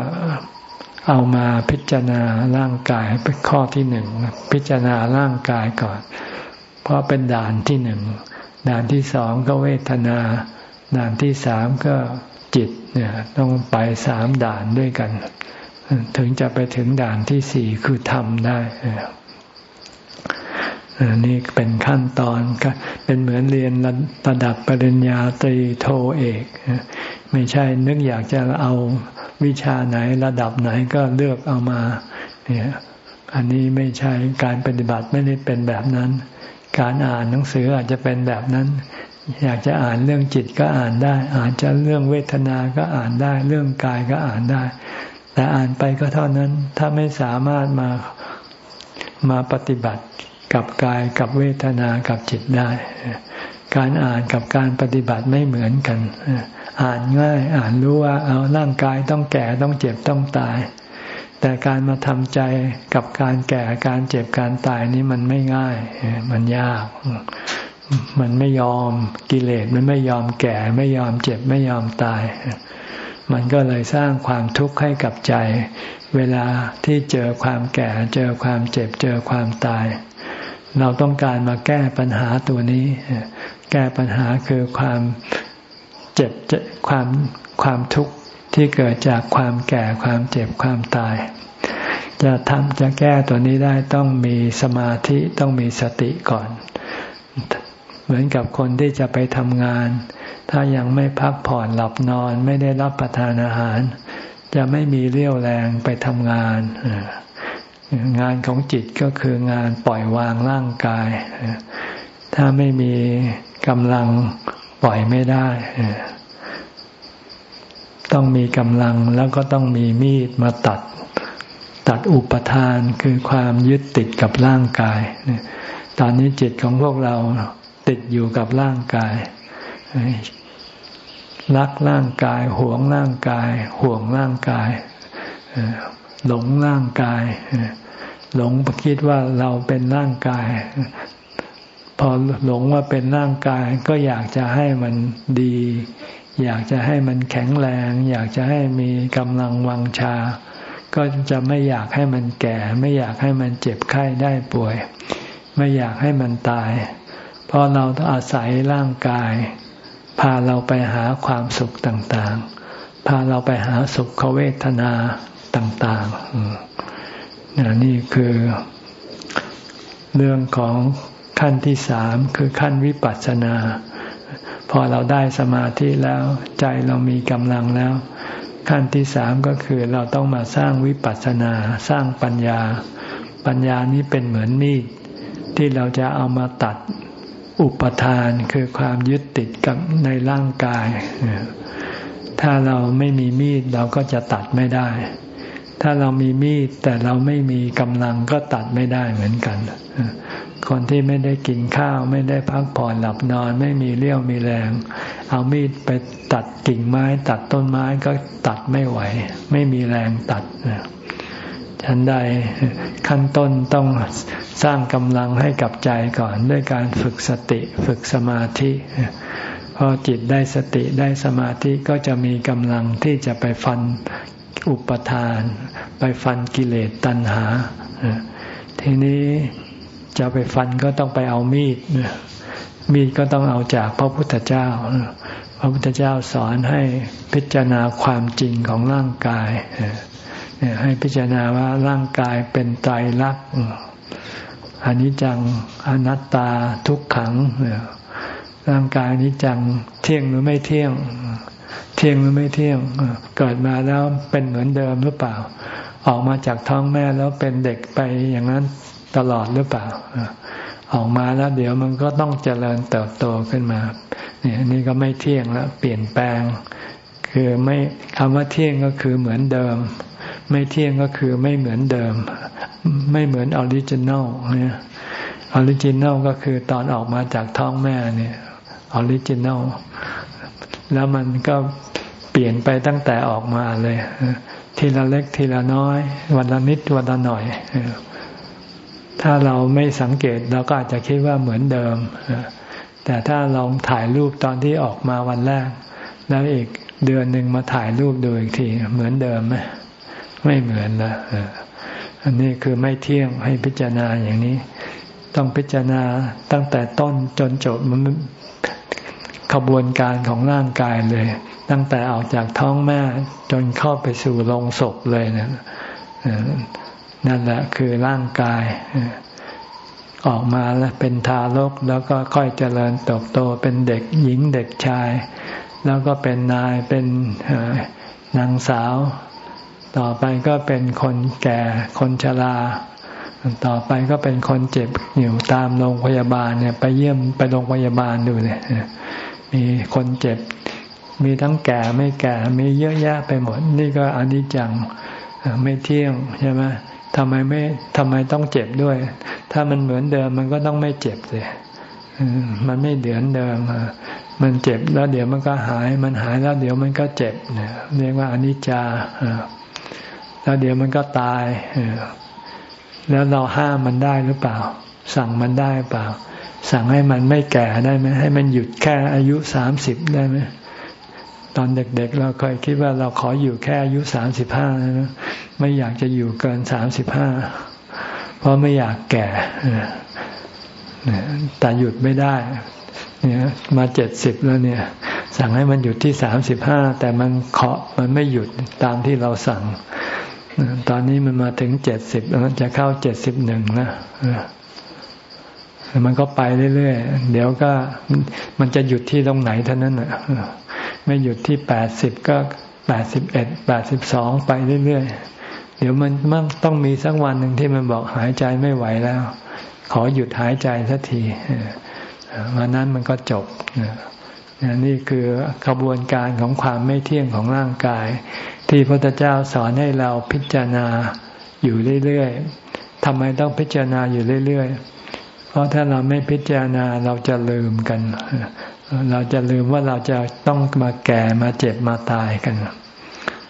เอามาพิจารณาร่างกายเป็นข้อที่หนึ่งพิจารณาร่างกายก่อน เพราะเป็นด่านที่หนึ่งด่านที่สองก็เวทนา ด่านที่สามก็จิตเนี่ยต้องไปสามด่านด้วยกัน ถึงจะไปถึงด่านที่สี่คือธรรมได้ นี่เป็นขั้นตอนเป็นเหมือนเรียนระดับปริญญาตรีโทเอก ไม่ใช่นึกอยากจะเอาวิชาไหนระดับไหนก็เลือกเอามาเนี่ยอันนี้ไม่ใช่การปฏิบัติไม่ได้เป็นแบบนั้น การอ่านหนังสืออาจจะเป็นแบบนั้น อยากจะอ่านเรื่องจิตก็อ่านได้อาจจะเรื่องเวทนาก็อ่านได้ เรื่องกายก็อ่านได้ แต่อ่านไปก็เท่านั้น ถ้าไม่สามารถมามาปฏิบัติ กับกายกับเวทนากับจิตได้ การอ่านกับการปฏิบัติไม่เหมือนกัน อ่านง่าย อ่านรู้ว่า เอาร่างกายต้องแก่ต้องเจ็บต้องตาย แต่การมาทำใจกับการแก่การเจ็บการตายนี้มันไม่ง่าย มันยาก มันไม่ยอมกิเลสมันไม่ยอมแก่ไม่ยอมเจ็บไม่ยอมตาย มันก็เลยสร้างความทุกข์ให้กับใจ เวลาที่เจอความแก่ เจอความเจ็บเจอความตาย เราต้องการมาแก้ปัญหาตัวนี้ แก้ปัญหาคือความเจ็บความความทุกข์ที่เกิดจากความแก่ความเจ็บความตาย จะทำจะแก้ตัวนี้ได้ต้องมีสมาธิต้องมีสติก่อน เหมือนกับคนที่จะไปทำงาน ถ้ายังไม่พักผ่อนหลับนอนไม่ได้รับประทานอาหาร จะไม่มีเรี่ยวแรงไปทำงาน งานของจิตก็คืองานปล่อยวางร่างกาย ถ้าไม่มีกำลังปล่อยไม่ได้ ต้องมีกำลังแล้วก็ต้องมีมีดมาตัด ตัดอุปทานคือความยึดติดกับร่างกาย ตอนนี้จิตของพวกเราติดอยู่กับร่างกายรักร่างกาย หวงร่างกาย ห่วงร่างกาย หลงร่างกาย หลงคิดว่าเราเป็นร่างกาย พอหลงว่าเป็นร่างกาย ก็อยากจะให้มันดี อยากจะให้มันแข็งแรง อยากจะให้มีกำลังวังชา ก็จะไม่อยากให้มันแก่ ไม่อยากให้มันเจ็บไข้ได้ป่วย ไม่อยากให้มันตาย เพราะเราต้องอาศัยร่างกาย พาเราไปหาความสุขต่างๆ พาเราไปหาสุขเวทนา ต่างๆนี่คือเรื่องของขั้นที่สามคือขั้นวิปัสสนา พอเราได้สมาธิแล้วใจเรามีกำลังแล้ว ขั้นที่สามก็คือเราต้องมาสร้างวิปัสสนาสร้างปัญญา ปัญญานี้เป็นเหมือนมีดที่เราจะเอามาตัดอุปทานคือความยึดติดกับในร่างกาย ถ้าเราไม่มีมีดเราก็จะตัดไม่ได้ ถ้าเรามีมีดแต่เราไม่มีกำลังก็ตัดไม่ได้เหมือนกัน คนที่ไม่ได้กินข้าวไม่ได้พักผ่อนหลับนอน ไม่มีเรี่ยวมีแรง เอามีดไปตัดกิ่งไม้ ตัดต้นไม้ก็ตัดไม่ไหว ไม่มีแรงตัดฉันใดขั้นต้นต้องสร้างกำลังให้กับใจก่อนด้วยการฝึกสติฝึกสมาธิพอจิตได้สติได้สมาธิก็จะมีกำลังที่จะไปฟัน อุปทาน ไปฟันกิเลสตัณหา ทีนี้จะไปฟันก็ต้องไปเอามีด มีดก็ต้องเอาจากพระพุทธเจ้า พระพุทธเจ้าสอนให้พิจารณาความจริงของร่างกายให้พิจารณาว่าร่างกายเป็นไตรลักษณ์อนิจจังอนัตตาทุกขัง ร่างกายอนิจจังเที่ยงหรือไม่เที่ยง เที่ยงหรือไม่เที่ยง เกิดมาแล้วเป็นเหมือนเดิมหรือเปล่า ออกมาจากท้องแม่แล้วเป็นเด็กไปอย่างนั้นตลอดหรือเปล่า ออกมาแล้วเดี๋ยวมันก็ต้องเจริญเติบโตขึ้นมา เนี่ยนี่ก็ไม่เที่ยงแล้วเปลี่ยนแปลง คือไม่คำว่าเที่ยงก็คือเหมือนเดิม ไม่เที่ยงก็คือไม่เหมือนเดิม ไม่เหมือน original เนี่ย original ก็คือตอนออกมาจากท้องแม่เนี่ย original แล้วมันก็เปลี่ยนไปตั้งแต่ออกมาเลยทีละเล็กทีละน้อย วันละนิดวันละหน่อยถ้าเราไม่สังเกตเราก็อาจจะคิดว่าเหมือนเดิม แต่ถ้าลองถ่ายรูปตอนที่ออกมาวันแรก แล้วอีกเดือนหนึ่งมาถ่ายรูปดูอีกที เหมือนเดิมไหมไม่เหมือนละอันนี้คือไม่เที่ยงให้พิจารณาอย่างนี้ ต้องพิจารณาตั้งแต่ต้นจนจบมัน ขบวนการของร่างกายเลย ตั้งแต่ออกจากท้องแม่จนเข้าไปสู่โรงศพเลยนะนั่นแหละคือร่างกาย ออกมาแล้วเป็นทารกแล้วก็ค่อยเจริญเติบโตเป็นเด็กหญิงเด็กชาย แล้วก็เป็นนายเป็นนางสาว ต่อไปก็เป็นคนแก่คนชราต่อไปก็เป็นคนเจ็บอยู่ตามโรงพยาบาลเนี่ย ไปเยี่ยมไปโรงพยาบาลดูเนี่ย มีคนเจ็บ มีทั้งแก่ไม่แก่ มีเยอะแยะไปหมด นี่ก็อนิจจังไม่เที่ยงใช่ไหมทำไมไม่ทำไมต้องเจ็บด้วย ถ้ามันเหมือนเดิมมันก็ต้องไม่เจ็บเลยมันไม่เดือนเดิมมันเจ็บแล้วเดี๋ยวมันก็หาย มันหายแล้วเดี๋ยวมันก็เจ็บเนี่ยเรียกว่าอนิจจาแล้วเดี๋ยวมันก็ตายแล้วเราห้ามมันได้หรือเปล่า สั่งมันได้เปล่า สั่งให้มันไม่แก่ได้ไหมให้มันหยุดแค่อายุสามสิบได้ไหมตอนเด็กๆ เราเคยคิดว่าเราขออยู่แค่อายุสามสิบห้าไม่อยากจะอยู่เกินสามสิบห้าเพราะไม่อยากแก่แต่หยุดไม่ได้ เนี่ยมาเจ็ดสิบแล้วเนี่ย สั่งให้มันหยุดที่สามสิบห้าแต่มันเคาะมันไม่หยุดตามที่เราสั่ง ตอนนี้มันมาถึงเจ็ดสิบแล้วจะเข้าเจ็ดสิบหนึ่งนะ มันก็ไปเรื่อยๆ เดี๋ยวก็มันจะหยุดที่ตรงไหนเท่านั้นอะไม่หยุดที่แปดสิบก็แปดสิบเอ็ดแปดสิบสองไปเรื่อยๆ เดี๋ยวมันมันต้องมีสักวันหนึ่งที่มันบอกหายใจไม่ไหวแล้ว ขอหยุดหายใจสักทีวันนั้นมันก็จบนี่คือขบวนการของความไม่เที่ยงของร่างกาย ที่พระพุทธเจ้าสอนให้เราพิจารณาอยู่เรื่อยๆทำไมต้องพิจารณาอยู่เรื่อย ๆ ราะถ้าเราไม่พิจารณาเราจะลืมกัน เราจะลืมว่าเราจะต้องมาแก่มาเจ็บมาตายกัน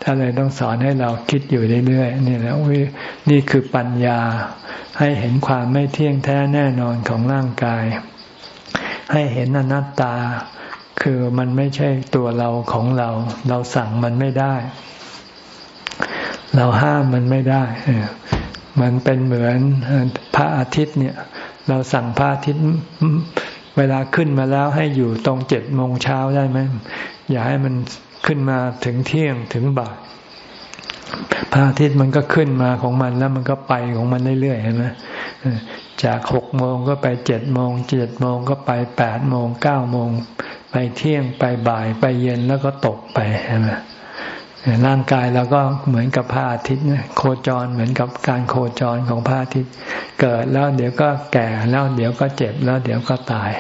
ถ้าเลยต้องสอนให้เราคิดอยู่เรื่อยๆนี่แหละนี่คือปัญญา ให้เห็นความไม่เที่ยงแท้แน่นอนของร่างกาย ให้เห็นอนัตตา คือมันไม่ใช่ตัวเราของเรา เราสั่งมันไม่ได้ เราห้ามมันไม่ได้มันเป็นเหมือนพระอาทิตย์เนี่ย เราสั่งพระอาทิตย์เวลาขึ้นมาแล้วให้อยู่ตรงเจ็ดโมงเช้าได้ไหมอย่าให้มันขึ้นมาถึงเที่ยงถึงบ่ายพระอาทิตย์มันก็ขึ้นมาของมันแล้วมันก็ไปของมันเรื่อยๆเห็นไหมจากหกโมงก็ไปเจ็ดโมงเจ็ดโมงก็ไปแปดโมงเก้าโมงไปเที่ยงไปบ่ายไปเย็นแล้วก็ตกไปเห็นไหม ร่างกายเราก็เหมือนกับพระอาทิตย์โคจรเหมือนกับการโคจรของพระอาทิตย์ เกิดแล้วเดี๋ยวก็แก่แล้วเดี๋ยวก็เจ็บแล้วเดี๋ยวก็ตาย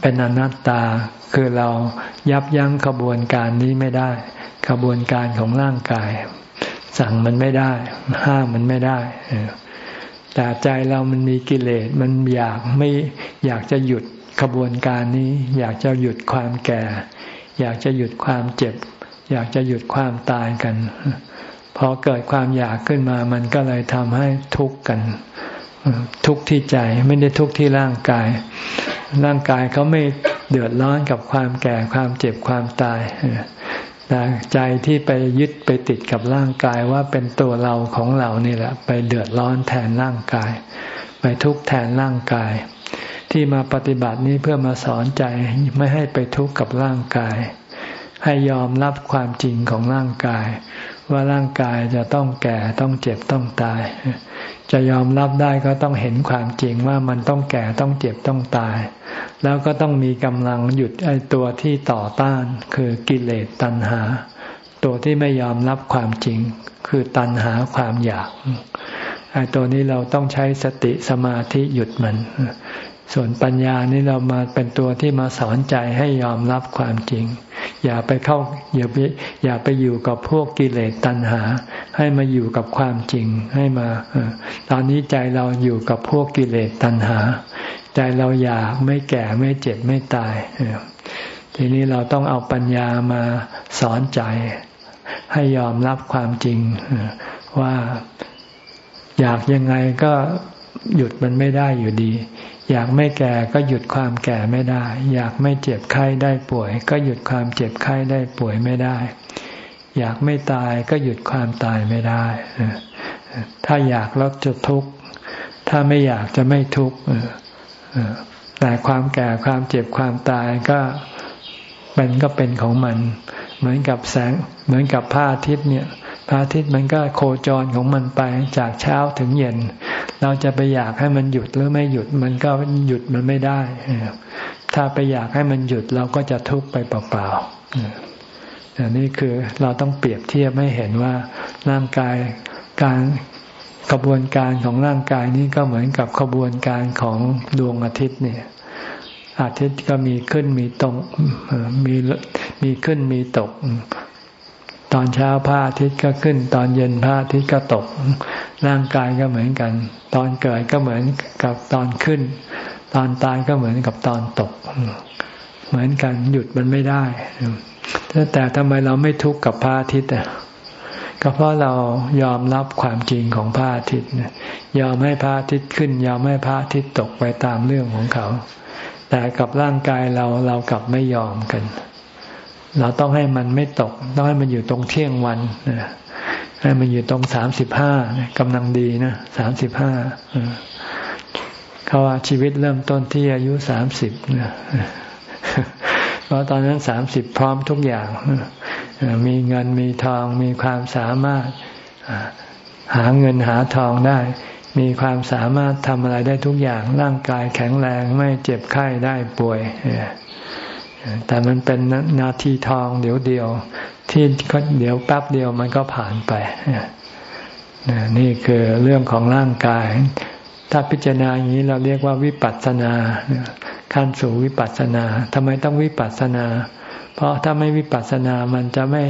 เป็นอนัตตาคือเรายับยั้งขบวนการนี้ไม่ได้ ขบวนการของร่างกาย สั่งมันไม่ได้ ห้ามมันไม่ได้แต่ใจเรามันมีกิเลสมันอยากไม่อยากจะหยุดขบวนการนี้ อยากจะหยุดความแก่ อยากจะหยุดความเจ็บ อยากจะหยุดความตายกัน พอเกิดความอยากขึ้นมา มันก็เลยทำให้ทุกข์กัน ทุกข์ที่ใจไม่ได้ทุกข์ที่ร่างกาย ร่างกายเขาไม่เดือดร้อนกับความแก่ความเจ็บความตายแต่ใจที่ไปยึดไปติดกับร่างกายว่าเป็นตัวเราของเรานี่แหละ ไปเดือดร้อนแทนร่างกาย ไปทุกข์แทนร่างกาย ที่มาปฏิบัตินี้เพื่อมาสอนใจไม่ให้ไปทุกข์กับร่างกาย ให้ยอมรับความจริงของร่างกาย ว่าร่างกายจะต้องแก่ต้องเจ็บต้องตาย จะยอมรับได้ก็ต้องเห็นความจริงว่ามันต้องแก่ต้องเจ็บต้องตาย แล้วก็ต้องมีกำลังหยุดไอ้ตัวที่ต่อต้านคือกิเลสตัณหา ตัวที่ไม่ยอมรับความจริง คือตัณหาความอยากไอ้ตัวนี้เราต้องใช้สติสมาธิหยุดมัน ส่วนปัญญานี่เรามาเป็นตัวที่มาสอนใจให้ยอมรับความจริง อย่าไปเข้าอย่าไปอย่าไปอยู่กับพวกกิเลสตัณหา ให้มาอยู่กับความจริงให้มาตอนนี้ใจเราอยู่กับพวกกิเลสตัณหา ใจเราอยากไม่แก่ไม่เจ็บไม่ตายทีนี้เราต้องเอาปัญญามาสอนใจ ให้ยอมรับความจริงว่าอยากยังไงก็หยุดมันไม่ได้อยู่ดี อยากไม่แก่ก็หยุดความแก่ไม่ได้ อยากไม่เจ็บไข้ได้ป่วย ก็หยุดความเจ็บไข้ได้ป่วยไม่ได้ อยากไม่ตายก็หยุดความตายไม่ได้ ถ้าอยากแล้วจะทุกข์ ถ้าไม่อยากจะไม่ทุกข์แต่ความแก่ความเจ็บความตายก็เป็นก็เป็นของมัน เหมือนกับแสงเหมือนกับผ้าอาทิตย์เนี่ย อาทิตย์มันก็โคจรของมันไปจากเช้าถึงเย็น เราจะไปอยากให้มันหยุดหรือไม่หยุดมันก็หยุดมันไม่ได้ ถ้าไปอยากให้มันหยุดเราก็จะทุกข์ไปเปล่าๆอันนี้คือเราต้องเปรียบเทียบให้เห็นว่าร่างกายการกระบวนการของร่างกายนี้ก็เหมือนกับขบวนการของดวงอาทิตย์เนี่ย อาทิตย์ก็มีขึ้นมีตกมีมีขึ้นมีตก ตอนเช้าพระอาทิตย์ก็ขึ้น ตอนเย็นพระอาทิตย์ก็ตก ร่างกายก็เหมือนกัน ตอนเกิดก็เหมือนกับตอนขึ้น ตอนตายก็เหมือนกับตอนตก เหมือนกันหยุดมันไม่ได้แต่ทำไมเราไม่ทุกข์กับพระอาทิตย์อะก็เพราะเรายอมรับความจริงของพระอาทิตย์ยอมให้พระอาทิตย์ขึ้น ยอมให้พระอาทิตย์ตกไปตามเรื่องของเขา แต่กับร่างกายเราเรากลับไม่ยอมกัน เราต้องให้มันไม่ตก ต้องให้มันอยู่ตรงเที่ยงวันให้มันอยู่ตรงสามสิบห้ากำลังดีนะสามสิบห้าเขาว่าชีวิตเริ่มต้นที่อายุสามสิบเพราะตอนนั้นสามสิบพร้อมทุกอย่าง มีเงินมีทองมีความสามารถหาเงินหาทองได้ มีความสามารถทำอะไรได้ทุกอย่าง ร่างกายแข็งแรงไม่เจ็บไข้ได้ป่วย แต่มันเป็นนาทีทองเดี๋ยวเดียว ที่เดี๋ยวแป๊บเดียวมันก็ผ่านไปนี่คือเรื่องของร่างกาย ถ้าพิจารณาอย่างนี้เราเรียกว่าวิปัสสนาขั้นสู่วิปัสสนาทำไมต้องวิปัสสนา เพราะถ้าไม่วิปัสสนามันจะไม่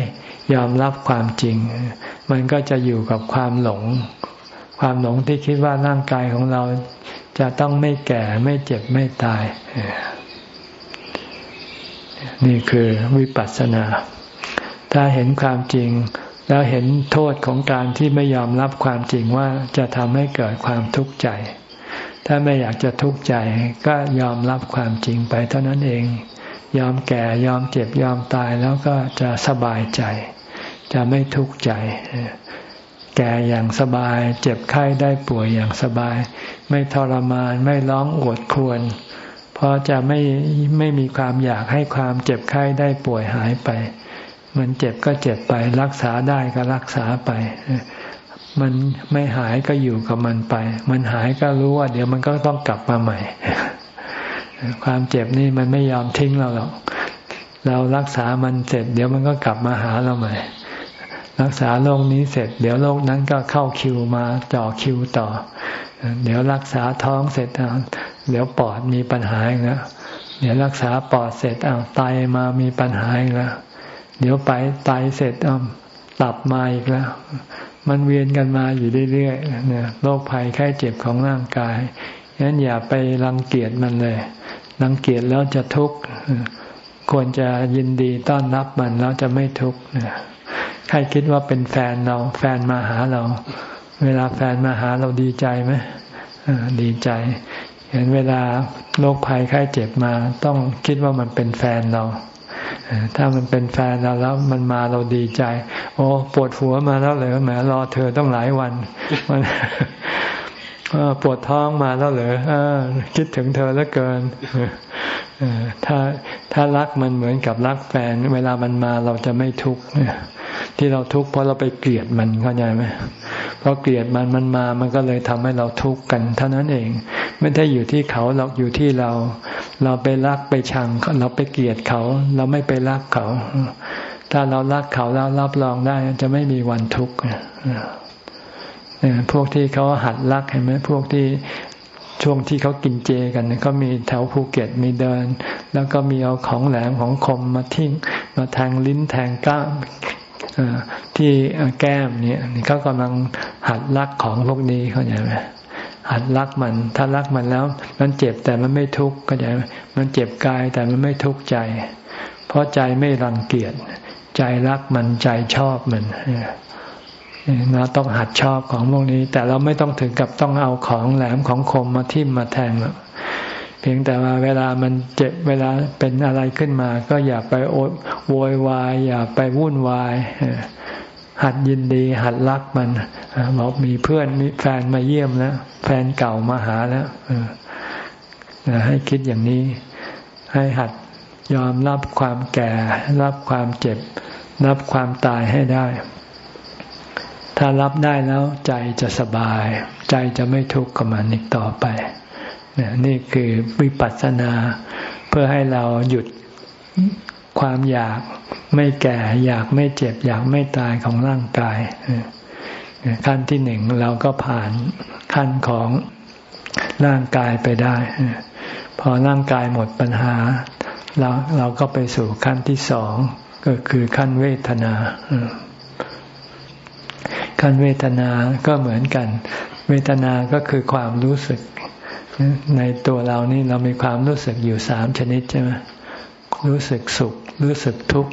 ยอมรับความจริง มันก็จะอยู่กับความหลง ความหลงที่คิดว่าร่างกายของเราจะต้องไม่แก่ไม่เจ็บไม่ตาย นี่คือวิปัสสนา ถ้าเห็นความจริง แล้วเห็นโทษของการที่ไม่ยอมรับความจริงว่าจะทำให้เกิดความทุกข์ใจ ถ้าไม่อยากจะทุกข์ใจก็ยอมรับความจริงไปเท่านั้นเอง ยอมแก่ยอมเจ็บยอมตายแล้วก็จะสบายใจ จะไม่ทุกข์ใจแก่อย่างสบาย เจ็บไข้ได้ป่วยอย่างสบาย ไม่ทรมานไม่ร้องอวดควร ราะจะไม่ไม่มีความอยากให้ความเจ็บไข้ได้ป่วยหายไป มันเจ็บก็เจ็บไป รักษาได้ก็รักษาไป มันไม่หายก็อยู่กับมันไป มันหายก็รู้ว่า เดี๋ยวมันก็ต้องกลับมาใหม่ ความเจ็บนี่มันไม่ยอมทิ้งเราหรอก เรารักษามันเสร็จ เดี๋ยวมันก็กลับมาหาเราใหม่ รักษาโรคนี้เสร็จ เดี๋ยวโรคนั้นก็เข้าคิวมาจ่อคิวต่อ เดี๋ยวรักษาท้องเสร็จ เดี๋ยวปอดมีปัญหาอีกแล้วเดี๋ยวรักษาปอดเสร็จอ้าวไตมามีปัญหาอีกแล้วเดี๋ยวไปไตเสร็จอ้าตับมาอีกแล้ว มันเวียนกันมาอยู่เรื่อยๆเนี่ยโรคภัยไข้เจ็บของร่างกายงั้นอย่าไปรังเกียจมันเลยรังเกียจแล้วจะทุกข์ควรจะยินดีต้อนรับมันแล้วจะไม่ทุกข์ใครคิดว่าเป็นแฟนเรา แฟนมาหาเรา เวลาแฟนมาหาเราดีใจไหมดีใจ เห็นเวลาโรคภัยไข้เจ็บมาต้องคิดว่ามันเป็นแฟนเราถ้ามันเป็นแฟนเราแล้วมันมาเราดีใจ โอ้ปวดหัวมาแล้วเลยแหมรอเธอต้องหลายวันมันปวดท้องมาแล้วเหรอคิดถึงเธอแล้วเกินถ้าถ้ารักมันเหมือนกับรักแฟน เวลามันมาเราจะไม่ทุกข์ที่เราทุกข์เพราะเราไปเกลียดมันเข้าใจไหม พราะเกลียดมันมันมา มันก็เลยทำให้เราทุกข์กันเท่านั้นเอง ไม่ได้อยู่ที่เขาเราอยู่ที่เรา เราไปรักไปชัง เราไปเกลียดเขา เราไม่ไปรักเขา ถ้าเรารักเขาแล้วรับรองได้จะไม่มีวันทุกข์พวกที่เขาหัดลักเห็นไหมพวกที่ช่วงที่เขากินเจกันก็มีแถวภูเก็ตมีเดิน แล้วก็มีเอาของแหลมของคมมาทิ้งมาแทงลิ้นแทงก้าม ที่แก้มเนี่ยเขากำลังหัดลักของพวกนี้เขาใจไหมหัดรักมัน ถ้ารักมันแล้ว มันเจ็บแต่มันไม่ทุกข์ก็ใจมันเจ็บกายแต่มันไม่ทุกข์ใจ เพราะใจไม่รังเกียจใจรักมันใจชอบมันเราต้องหัดชอบของพวกนี้ แต่เราไม่ต้องถึงกับต้องเอาของแหลมของคมมาทิ่มมาแทงหรอก เพียงแต่ว่าเวลามันเจ็บเวลาเป็นอะไรขึ้นมา ก็อย่าไปโโวยวายอย่าไปวุ่นวายหัดยินดี หัดรักมันบอกมีเพื่อนมีแฟนมาเยี่ยมแล้วแฟนเก่ามาหาแล้วให้คิดอย่างนี้ ให้หัดยอมรับความแก่ รับความเจ็บ รับความตายให้ได้ ถ้ารับได้แล้วใจจะสบาย ใจจะไม่ทุกข์กับมันอีกต่อไป นี่คือวิปัสสนา เพื่อให้เราหยุดความอยากไม่แก่ อยากไม่เจ็บ อยากไม่ตายของร่างกายขั้นที่หนึ่งเราก็ผ่านขั้นของร่างกายไปได้ พอร่างกายหมดปัญหา เราเราก็ไปสู่ขั้นที่สองก็คือขั้นเวทนาขั้นเวทนาก็เหมือนกัน เวทนาก็คือความรู้สึก ในตัวเรานี่เรามีความรู้สึกอยู่สามชนิดใช่ไหมรู้สึกสุข รู้สึกทุกข์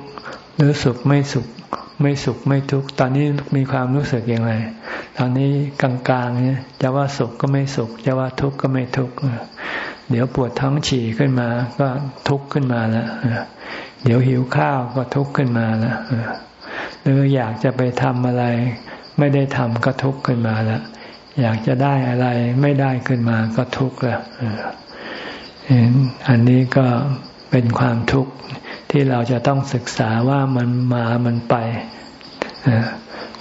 รู้สึกไม่สุข ไม่สุขไม่ทุกข์ตอนนี้มีความรู้สึกอย่างไร ตอนนี้กลางๆเนี่ยจะว่าสุขก็ไม่สุขจะว่าทุกข์ก็ไม่ทุกข์เดี๋ยวปวดท้องฉี่ขึ้นมา ก็ทุกข์ขึ้นมาแล้วเดี๋ยวหิวข้าวก็ทุกข์ขึ้นมาแล้วหรืออยากจะไปทำอะไร ไม่ได้ทำก็ทุกข์ขึ้นมาแล้ว อยากจะได้อะไรไม่ได้ขึ้นมาก็ทุกข์แล้วอันนี้ก็เป็นความทุกข์ที่เราจะต้องศึกษาว่ามันมามันไป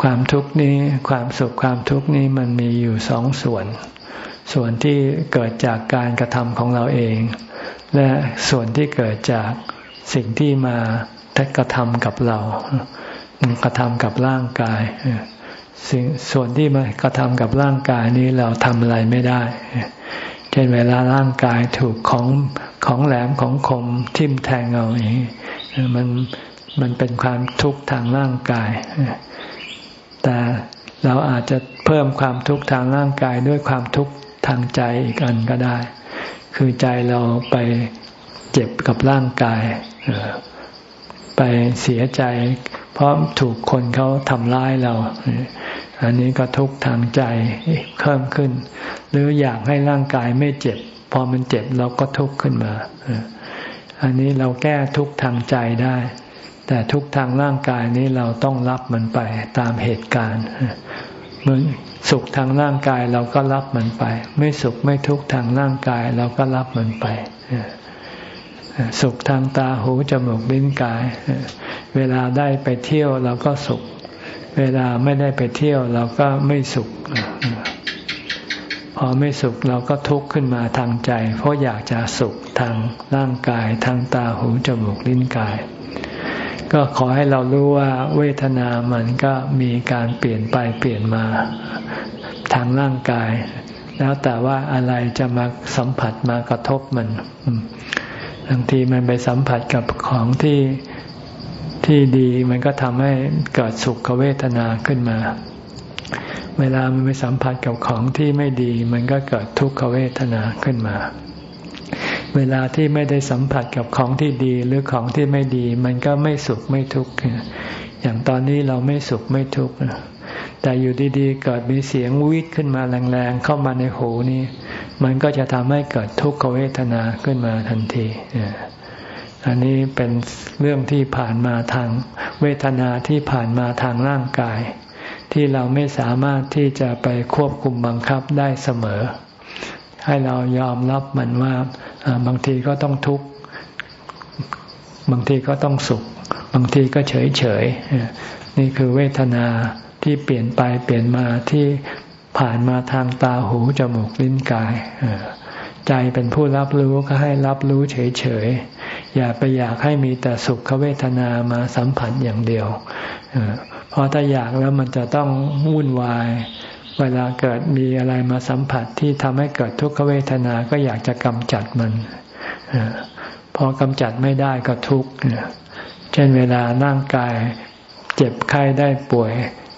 ความทุกข์นี้ความสุขความทุกข์นี้มันมีอยู่สองส่วน ส่วนที่เกิดจากการกระทำของเราเอง และส่วนที่เกิดจากสิ่งที่มาทักระทำกับเรา กระทำกับร่างกาย สิ่งส่วนที่มากระทำกับร่างกายนี้เราทำอะไรไม่ได้ เช่นเวลาร่างกายถูกของของแหลมของคมทิ่มแทงเอาอย่างนี้มันมันเป็นความทุกข์ทางร่างกาย แต่เราอาจจะเพิ่มความทุกข์ทางร่างกายด้วยความทุกข์ทางใจอีกอันก็ได้ คือใจเราไปเจ็บกับร่างกาย ไปเสียใจ เพราะถูกคนเขาทำร้ายเรา อันนี้ก็ทุกข์ทางใจเพิ่มขึ้น หรืออยากให้ร่างกายไม่เจ็บ พอมันเจ็บเราก็ทุกข์ขึ้นมา อันนี้เราแก้ทุกทางใจได้ แต่ทุกทางร่างกายนี้เราต้องรับมันไปตามเหตุการณ์เหมือนสุขทางร่างกายเราก็รับมันไป ไม่สุขไม่ทุกทางร่างกายเราก็รับมันไป สุขทางตาหูจมูกลิ้นกาย เวลาได้ไปเที่ยวเราก็สุข เวลาไม่ได้ไปเที่ยวเราก็ไม่สุข พอไม่สุขเราก็ทุกข์ขึ้นมาทางใจ เพราะอยากจะสุขทางร่างกายทางตาหูจมูกลิ้นกาย ก็ขอให้เรารู้ว่าเวทนามันก็มีการเปลี่ยนไปเปลี่ยนมาทางร่างกาย แล้วแต่ว่าอะไรจะมาสัมผัสมากระทบมัน บางทีมันไปสัมผัสกับของที่ที่ดีมันก็ทำให้เกิดสุขเวทนาขึ้นมา เวลามันไปสัมผัสกับของที่ไม่ดี มันก็เกิดทุกขเวทนาขึ้นมา เวลาที่ไม่ได้สัมผัสกับของที่ดีหรือของที่ไม่ดี มันก็ไม่สุขไม่ทุกข์อย่างตอนนี้เราไม่สุขไม่ทุกข์แต่อยู่ดีๆเกิดมีเสียงวิทขึ้นมาแรงๆเข้ามาในหูนี่ มันก็จะทำให้เกิดทุกขเวทนาขึ้นมาทันทีอันนี้เป็นเรื่องที่ผ่านมาทางเวทนาที่ผ่านมาทางร่างกาย ที่เราไม่สามารถที่จะไปควบคุมบังคับได้เสมอ ให้เรายอมรับมันว่าบางทีก็ต้องทุกข์บางทีก็ต้องสุข บางทีก็เฉยเฉยนี่คือเวทนาที่เปลี่ยนไปเปลี่ยนมาที่ ผ่านมาทางตาหูจมูกลิ้นกายใจเป็นผู้รับรู้ก็ให้รับรู้เฉยๆ อย่าไปอยากให้มีแต่สุขเวทนามาสัมผัสอย่างเดียวเพราะถ้าอยากแล้วมันจะต้องวุ่นวาย เวลาเกิดมีอะไรมาสัมผัสที่ทำให้เกิดทุกขเวทนาก็อยากจะกำจัดมันพอกำจัดไม่ได้ก็ทุกข์เช่นเวลาร่างกาย เจ็บไข้ได้ป่วย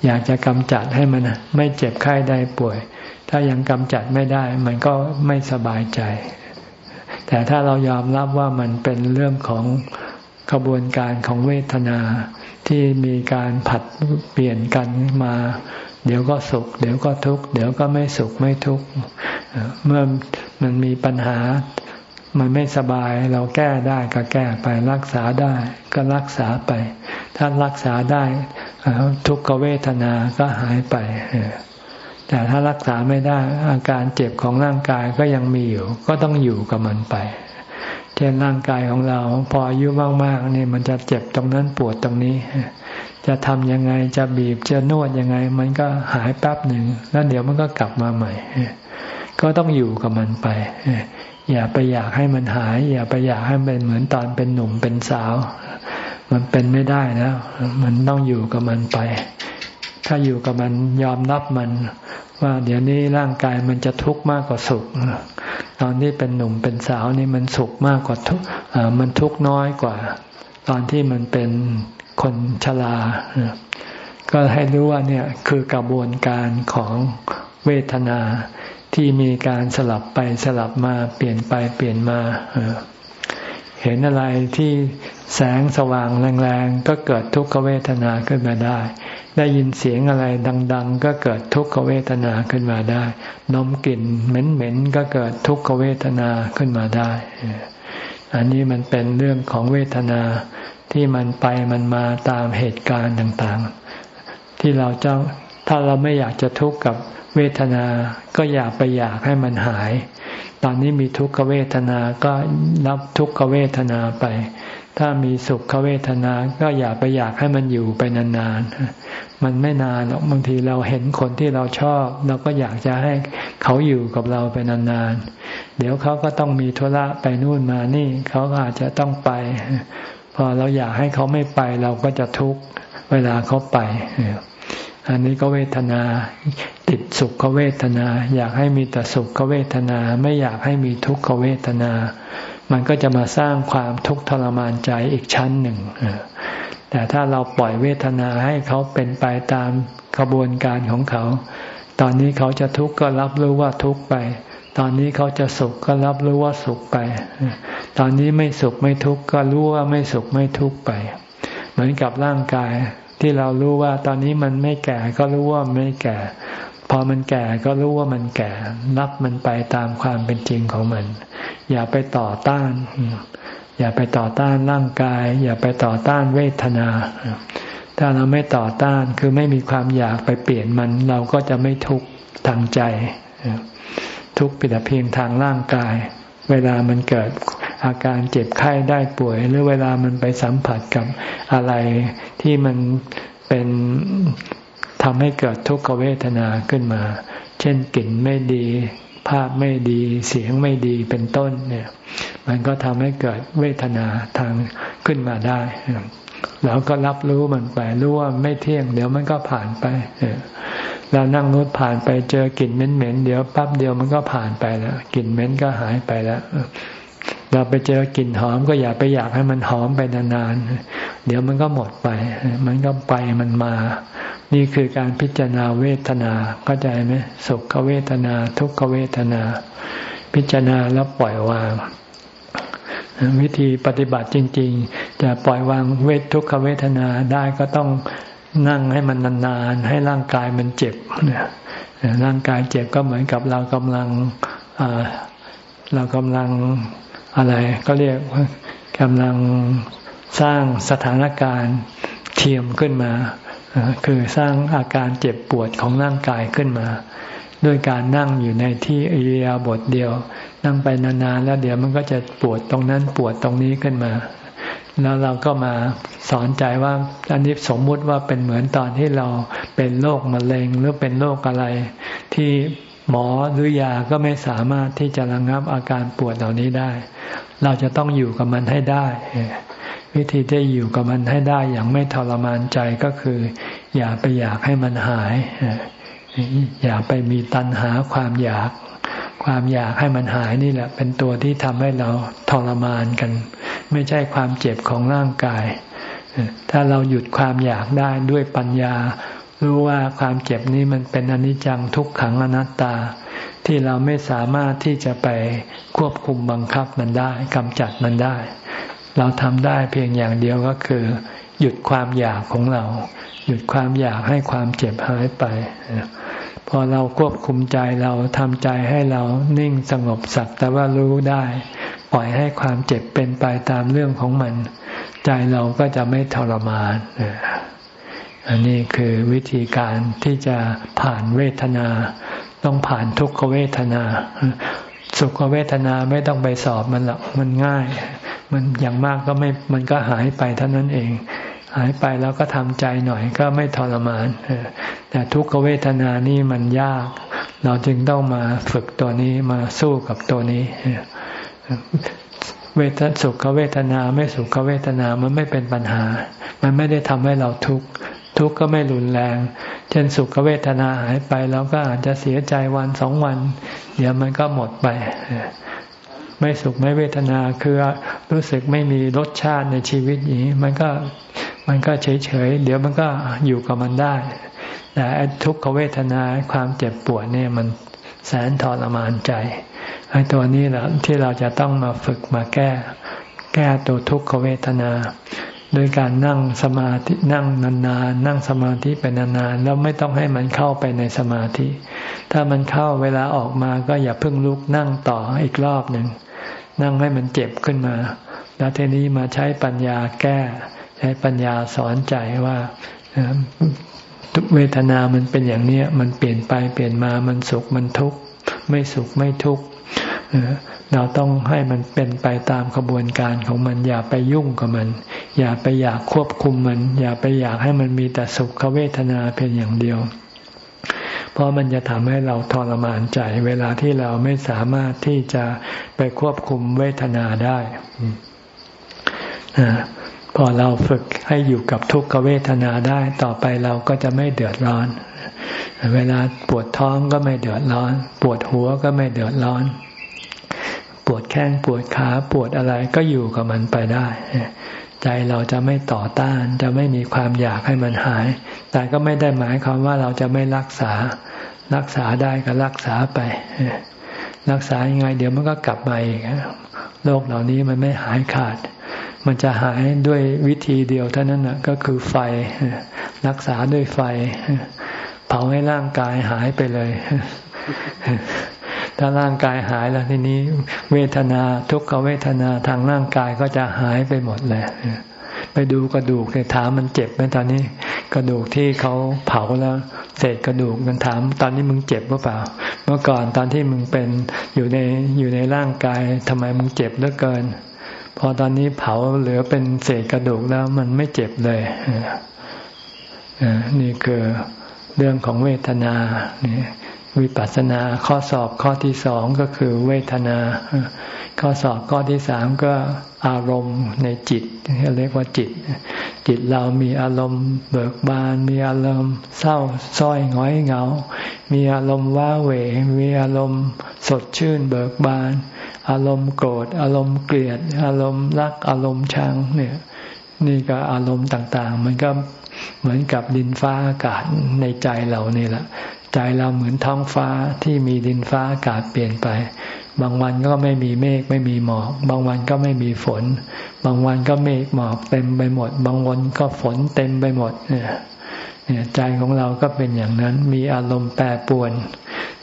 อยากจะกำจัดให้มันไม่เจ็บไข้ได้ป่วย ถ้ายังกำจัดไม่ได้ มันก็ไม่สบายใจ แต่ถ้าเรายอมรับว่ามันเป็นเรื่องของกระบวนการของเวทนาที่มีการผัดเปลี่ยนกันมา เดี๋ยวก็สุข เดี๋ยวก็ทุกข์เดี๋ยวก็ไม่สุขไม่ทุกข์เมื่อมันมีปัญหา มันไม่สบายเราแก้ได้ก็แก้ไปรักษาได้ ก็รักษาไป ถ้ารักษาได้ทุกขเวทนาก็หายไป แต่ถ้ารักษาไม่ได้อาการเจ็บของร่างกายก็ยังมีอยู่ ก็ต้องอยู่กับมันไปเช่นร่างกายของเรา พออายุมากๆนี่มันจะเจ็บตรงนั้นปวดตรงนี้ จะทำยังไงจะบีบจะนวดยังไง มันก็หายแป๊บหนึ่งแล้วเดี๋ยวมันก็กลับมาใหม่ ก็ต้องอยู่กับมันไป อย่าไปอยากให้มันหาย อย่าไปอยากให้มันเป็นเหมือนตอนเป็นหนุ่มเป็นสาว มันเป็นไม่ได้แล้วมันต้องอยู่กับมันไป ถ้าอยู่กับมันยอมรับมัน ว่าเดี๋ยวนี้ร่างกายมันจะทุกข์มากกว่าสุข ตอนที่เป็นหนุ่มเป็นสาวนี่มันสุขมากกว่าทุกมันทุกข์น้อยกว่า ตอนที่มันเป็นคนชราก็ให้รู้ว่าเนี่ยคือกระบวนการของเวทนา ที่มีการสลับไปสลับมาเปลี่ยนไปเปลี่ยนมา เห็นอะไรที่แสงสว่างแรงๆ ก็เกิดทุกขเวทนาขึ้นมาได้ ได้ยินเสียงอะไรดัง ๆ ก็เกิดทุกขเวทนาขึ้นมาได้นมกลิ่นเหม็นๆ ก็เกิดทุกขเวทนาขึ้นมาได้ อันนี้มันเป็นเรื่องของเวทนาที่มันไปมันมาตามเหตุการณ์ต่างๆ ที่เราจ้องถ้าเราไม่อยากจะทุกข์กับ เวทนาก็อยากไปอยากให้มันหาย ตอนนี้มีทุกขเวทนาก็รับทุกขเวทนาไป ถ้ามีสุขเวทนา ก็อย่าไปอยากให้มันอยู่ไปนานๆ มันไม่นานหรอกบางทีเราเห็นคนที่เราชอบ เราก็อยากจะให้เขาอยู่กับเราไปนานๆ เดี๋ยวเขาก็ต้องมีธุระไปนู่นมานี่ เขาอาจจะต้องไป พอเราอยากให้เขาไม่ไปเราก็จะทุกข์เวลาเขาไป อันนี้ก็เวทนา ติดสุขเวทนา อยากให้มีแต่สุขเวทนา ไม่อยากให้มีทุกขเวทนา มันก็จะมาสร้างความทุกข์ทรมานใจอีกชั้นหนึ่งแต่ถ้าเราปล่อยเวทนาให้เขาเป็นไปตามกระบวนการของเขา ตอนนี้เขาจะทุกข์ก็รับรู้ว่าทุกข์ไป ตอนนี้เขาจะสุขก็รับรู้ว่าสุขไป ตอนนี้ไม่สุขไม่ทุกข์ก็รู้ว่าไม่สุขไม่ทุกข์ไป เหมือนกับร่างกาย ที่เรารู้ว่าตอนนี้มันไม่แก่ก็รู้ว่าไม่แก่ พอมันแก่ก็รู้ว่ามันแก่รับมันไปตามความเป็นจริงของมัน อย่าไปต่อต้าน อย่าไปต่อต้านร่างกาย อย่าไปต่อต้านเวทนา ถ้าเราไม่ต่อต้านคือไม่มีความอยากไปเปลี่ยนมัน เราก็จะไม่ทุกข์ทางใจ ทุกข์แต่เพียงทางร่างกาย เวลามันเกิด อาการเจ็บไข้ได้ป่วย หรือเวลามันไปสัมผัสกับอะไรที่มันเป็นทำให้เกิดทุกขเวทนาขึ้นมา เช่นกลิ่นไม่ดี ภาพไม่ดี เสียงไม่ดีเป็นต้นเนี่ย มันก็ทำให้เกิดเวทนาทางขึ้นมาได้เราก็รับรู้มันไปรู้ว่าไม่เที่ยง เดี๋ยวมันก็ผ่านไปเรานั่งรถผ่านไปเจอกลิ่นเหม็นๆเดี๋ยวปั๊บเดียวมันก็ผ่านไปแล้วกลิ่นเหม็นก็หายไปแล้ว เราไปเจอกลิ่นหอมก็อย่าไปอยากให้มันหอมไปนานๆ เดี๋ยวมันก็หมดไป มันก็ไปมันมา นี่คือการพิจารณาเวทนาเข้าใจไหมสุขเวทนา ทุกขเวทนา พิจารณาแล้วปล่อยวาง วิธีปฏิบัติจริง ๆ จะปล่อยวางเวททุกขเวทนาได้ก็ต้องนั่งให้มันนานๆ ให้ร่างกายมันเจ็บร่างกายเจ็บก็เหมือนกับเรากำลังเรากำลัง อะไรก็เรียกว่ากำลังสร้างสถานการณ์เทียมขึ้นมา คือสร้างอาการเจ็บปวดของร่างกายขึ้นมา ด้วยการนั่งอยู่ในที่อิริยาบถเดียว นั่งไปนานๆแล้วเดี๋ยวมันก็จะปวดตรงนั้นปวดตรงนี้ขึ้นมาแล้วเราก็มาสอนใจว่าอันนี้สมมุติว่าเป็นเหมือนตอนที่เราเป็นโรคมะเร็งหรือเป็นโรคอะไรที่ หมอหรือยาก็ไม่สามารถที่จะระงับอาการปวดเหล่านี้ได้ เราจะต้องอยู่กับมันให้ได้ วิธีที่อยู่กับมันให้ได้อย่างไม่ทรมานใจก็คือ อย่าไปอยากให้มันหาย อย่าไปมีตัณหาความอยาก ความอยากให้มันหายนี่แหละ เป็นตัวที่ทำให้เราทรมานกัน ไม่ใช่ความเจ็บของร่างกาย ถ้าเราหยุดความอยากได้ด้วยปัญญา รู้ว่าความเจ็บนี้มันเป็นอนิจจังทุกขังอนัตตา ที่เราไม่สามารถที่จะไปควบคุมบังคับมันได้กำจัดมันได้ เราทำได้เพียงอย่างเดียวก็คือ หยุดความอยากของเรา หยุดความอยากให้ความเจ็บหายไป พอเราควบคุมใจเราทำใจให้เรานิ่งสงบสักแต่ว่ารู้ได้ ปล่อยให้ความเจ็บเป็นไปตามเรื่องของมัน ใจเราก็จะไม่ทรมาน อันนี้คือวิธีการที่จะผ่านเวทนา ต้องผ่านทุกขเวทนา สุขเวทนาไม่ต้องไปสอบมันหรอกมันง่าย มันอย่างมากก็ไม่มันก็หายไปเท่านั้นเอง หายไปแล้วก็ทำใจหน่อยก็ไม่ทรมานแต่ทุกขเวทนานี่มันยาก เราจึงต้องมาฝึกตัวนี้มาสู้กับตัวนี้เวทสุขเวทนาไม่สุขเวทนามันไม่เป็นปัญหา มันไม่ได้ทำให้เราทุกข์ ทุกข์ก็ไม่รุนแรง เช่นสุขเวทนาหายไปเราก็อาจจะเสียใจวันสองวัน เดี๋ยวมันก็หมดไป ไม่สุขไม่เวทนาคือรู้สึกไม่มีรสชาติในชีวิตอย่างนี้ มันก็มันก็เฉยเฉยเดี๋ยวมันก็อยู่กับมันได้ แต่ทุกขเวทนาความเจ็บปวดเนี่ยมันแสนทรมานใจไอ้ตัวนี้แหละที่เราจะต้องมาฝึกมาแก้ แก้ตัวทุกขเวทนา โดยการนั่งสมาธินั่งนานๆนั่งสมาธิไปนานๆแล้วไม่ต้องให้มันเข้าไปในสมาธิ ถ้ามันเข้าเวลาออกมาก็อย่าเพิ่งลุกนั่งต่ออีกรอบหนึ่งนั่งให้มันเจ็บขึ้นมา แล้วทีนี้มาใช้ปัญญาแก้ ใช้ปัญญาสอนใจว่าทุกเวทนามันเป็นอย่างนี้มันเปลี่ยนไปเปลี่ยนมามันสุขมันทุกข์ไม่สุขไม่ทุกข์ เราต้องให้มันเป็นไปตามกระบวนการของมัน อย่าไปยุ่งกับมัน อย่าไปอยากควบคุมมัน อย่าไปอยากให้มันมีแต่สุขเวทนาเพียงอย่างเดียว เพราะมันจะทำให้เราทรมานใจ เวลาที่เราไม่สามารถที่จะไปควบคุมเวทนาได้ พอเราฝึกให้อยู่กับทุกขเวทนาได้ ต่อไปเราก็จะไม่เดือดร้อน เวลาปวดท้องก็ไม่เดือดร้อน ปวดหัวก็ไม่เดือดร้อน ปวดแข้งปวดขาปวดอะไรก็อยู่กับมันไปได้ ใจเราจะไม่ต่อต้าน จะไม่มีความอยากให้มันหาย แต่ก็ไม่ได้หมายความว่าเราจะไม่รักษา รักษาได้ก็รักษาไป รักษายังไง เดี๋ยวมันก็กลับมาอีกโรคเหล่านี้มันไม่หายขาด มันจะหายด้วยวิธีเดียวเท่านั้นนะก็คือไฟ รักษาด้วยไฟ เผาให้ร่างกายหายไปเลย ถ้าร่างกายหายแล้วทีนี้ เวทนาทุกขเวทนาทางร่างกายก็จะหายไปหมดเลยไปดูกระดูกเลยถามมันเจ็บไหมตอนนี้ กระดูกที่เขาเผาแล้ว เศษกระดูกมันถาม ตอนนี้มึงเจ็บหรือเปล่า เมื่อก่อนตอนที่มึงเป็นอยู่ในอยู่ในร่างกายทำไมมึงเจ็บเหลือเกิน พอตอนนี้เผาเหลือเป็นเศษกระดูกแล้วมันไม่เจ็บเลยนี่คือเรื่องของเวทนานี่วิปัสสนาข้อสอบข้อที่สองก็คือเวทนา ข้อสอบข้อที่สามก็อารมณ์ในจิตเรียกว่าจิต จิตเรามีอารมณ์เบิกบาน มีอารมณ์เศร้าส้อยง้อยเหงา มีอารมณ์ว้าเหวมีอารมณ์สดชื่นเบิกบาน อารมณ์โกรธ อารมณ์เกลียด อารมณ์รักอารมณ์ชังเนี่ยนี่ก็อารมณ์ต่างๆ มันก็เหมือนกับดินฟ้าอากาศในใจเรานี่แหละ ใจเราเหมือนท้องฟ้าที่มีดินฟ้าอากาศเปลี่ยนไป บางวันก็ไม่มีเมฆไม่มีหมอก บางวันก็ไม่มีฝน บางวันก็เมฆหมอกเต็มไปหมด บางวันก็ฝนเต็มไปหมดเนี่ยใจของเราก็เป็นอย่างนั้น มีอารมณ์แปรปรวน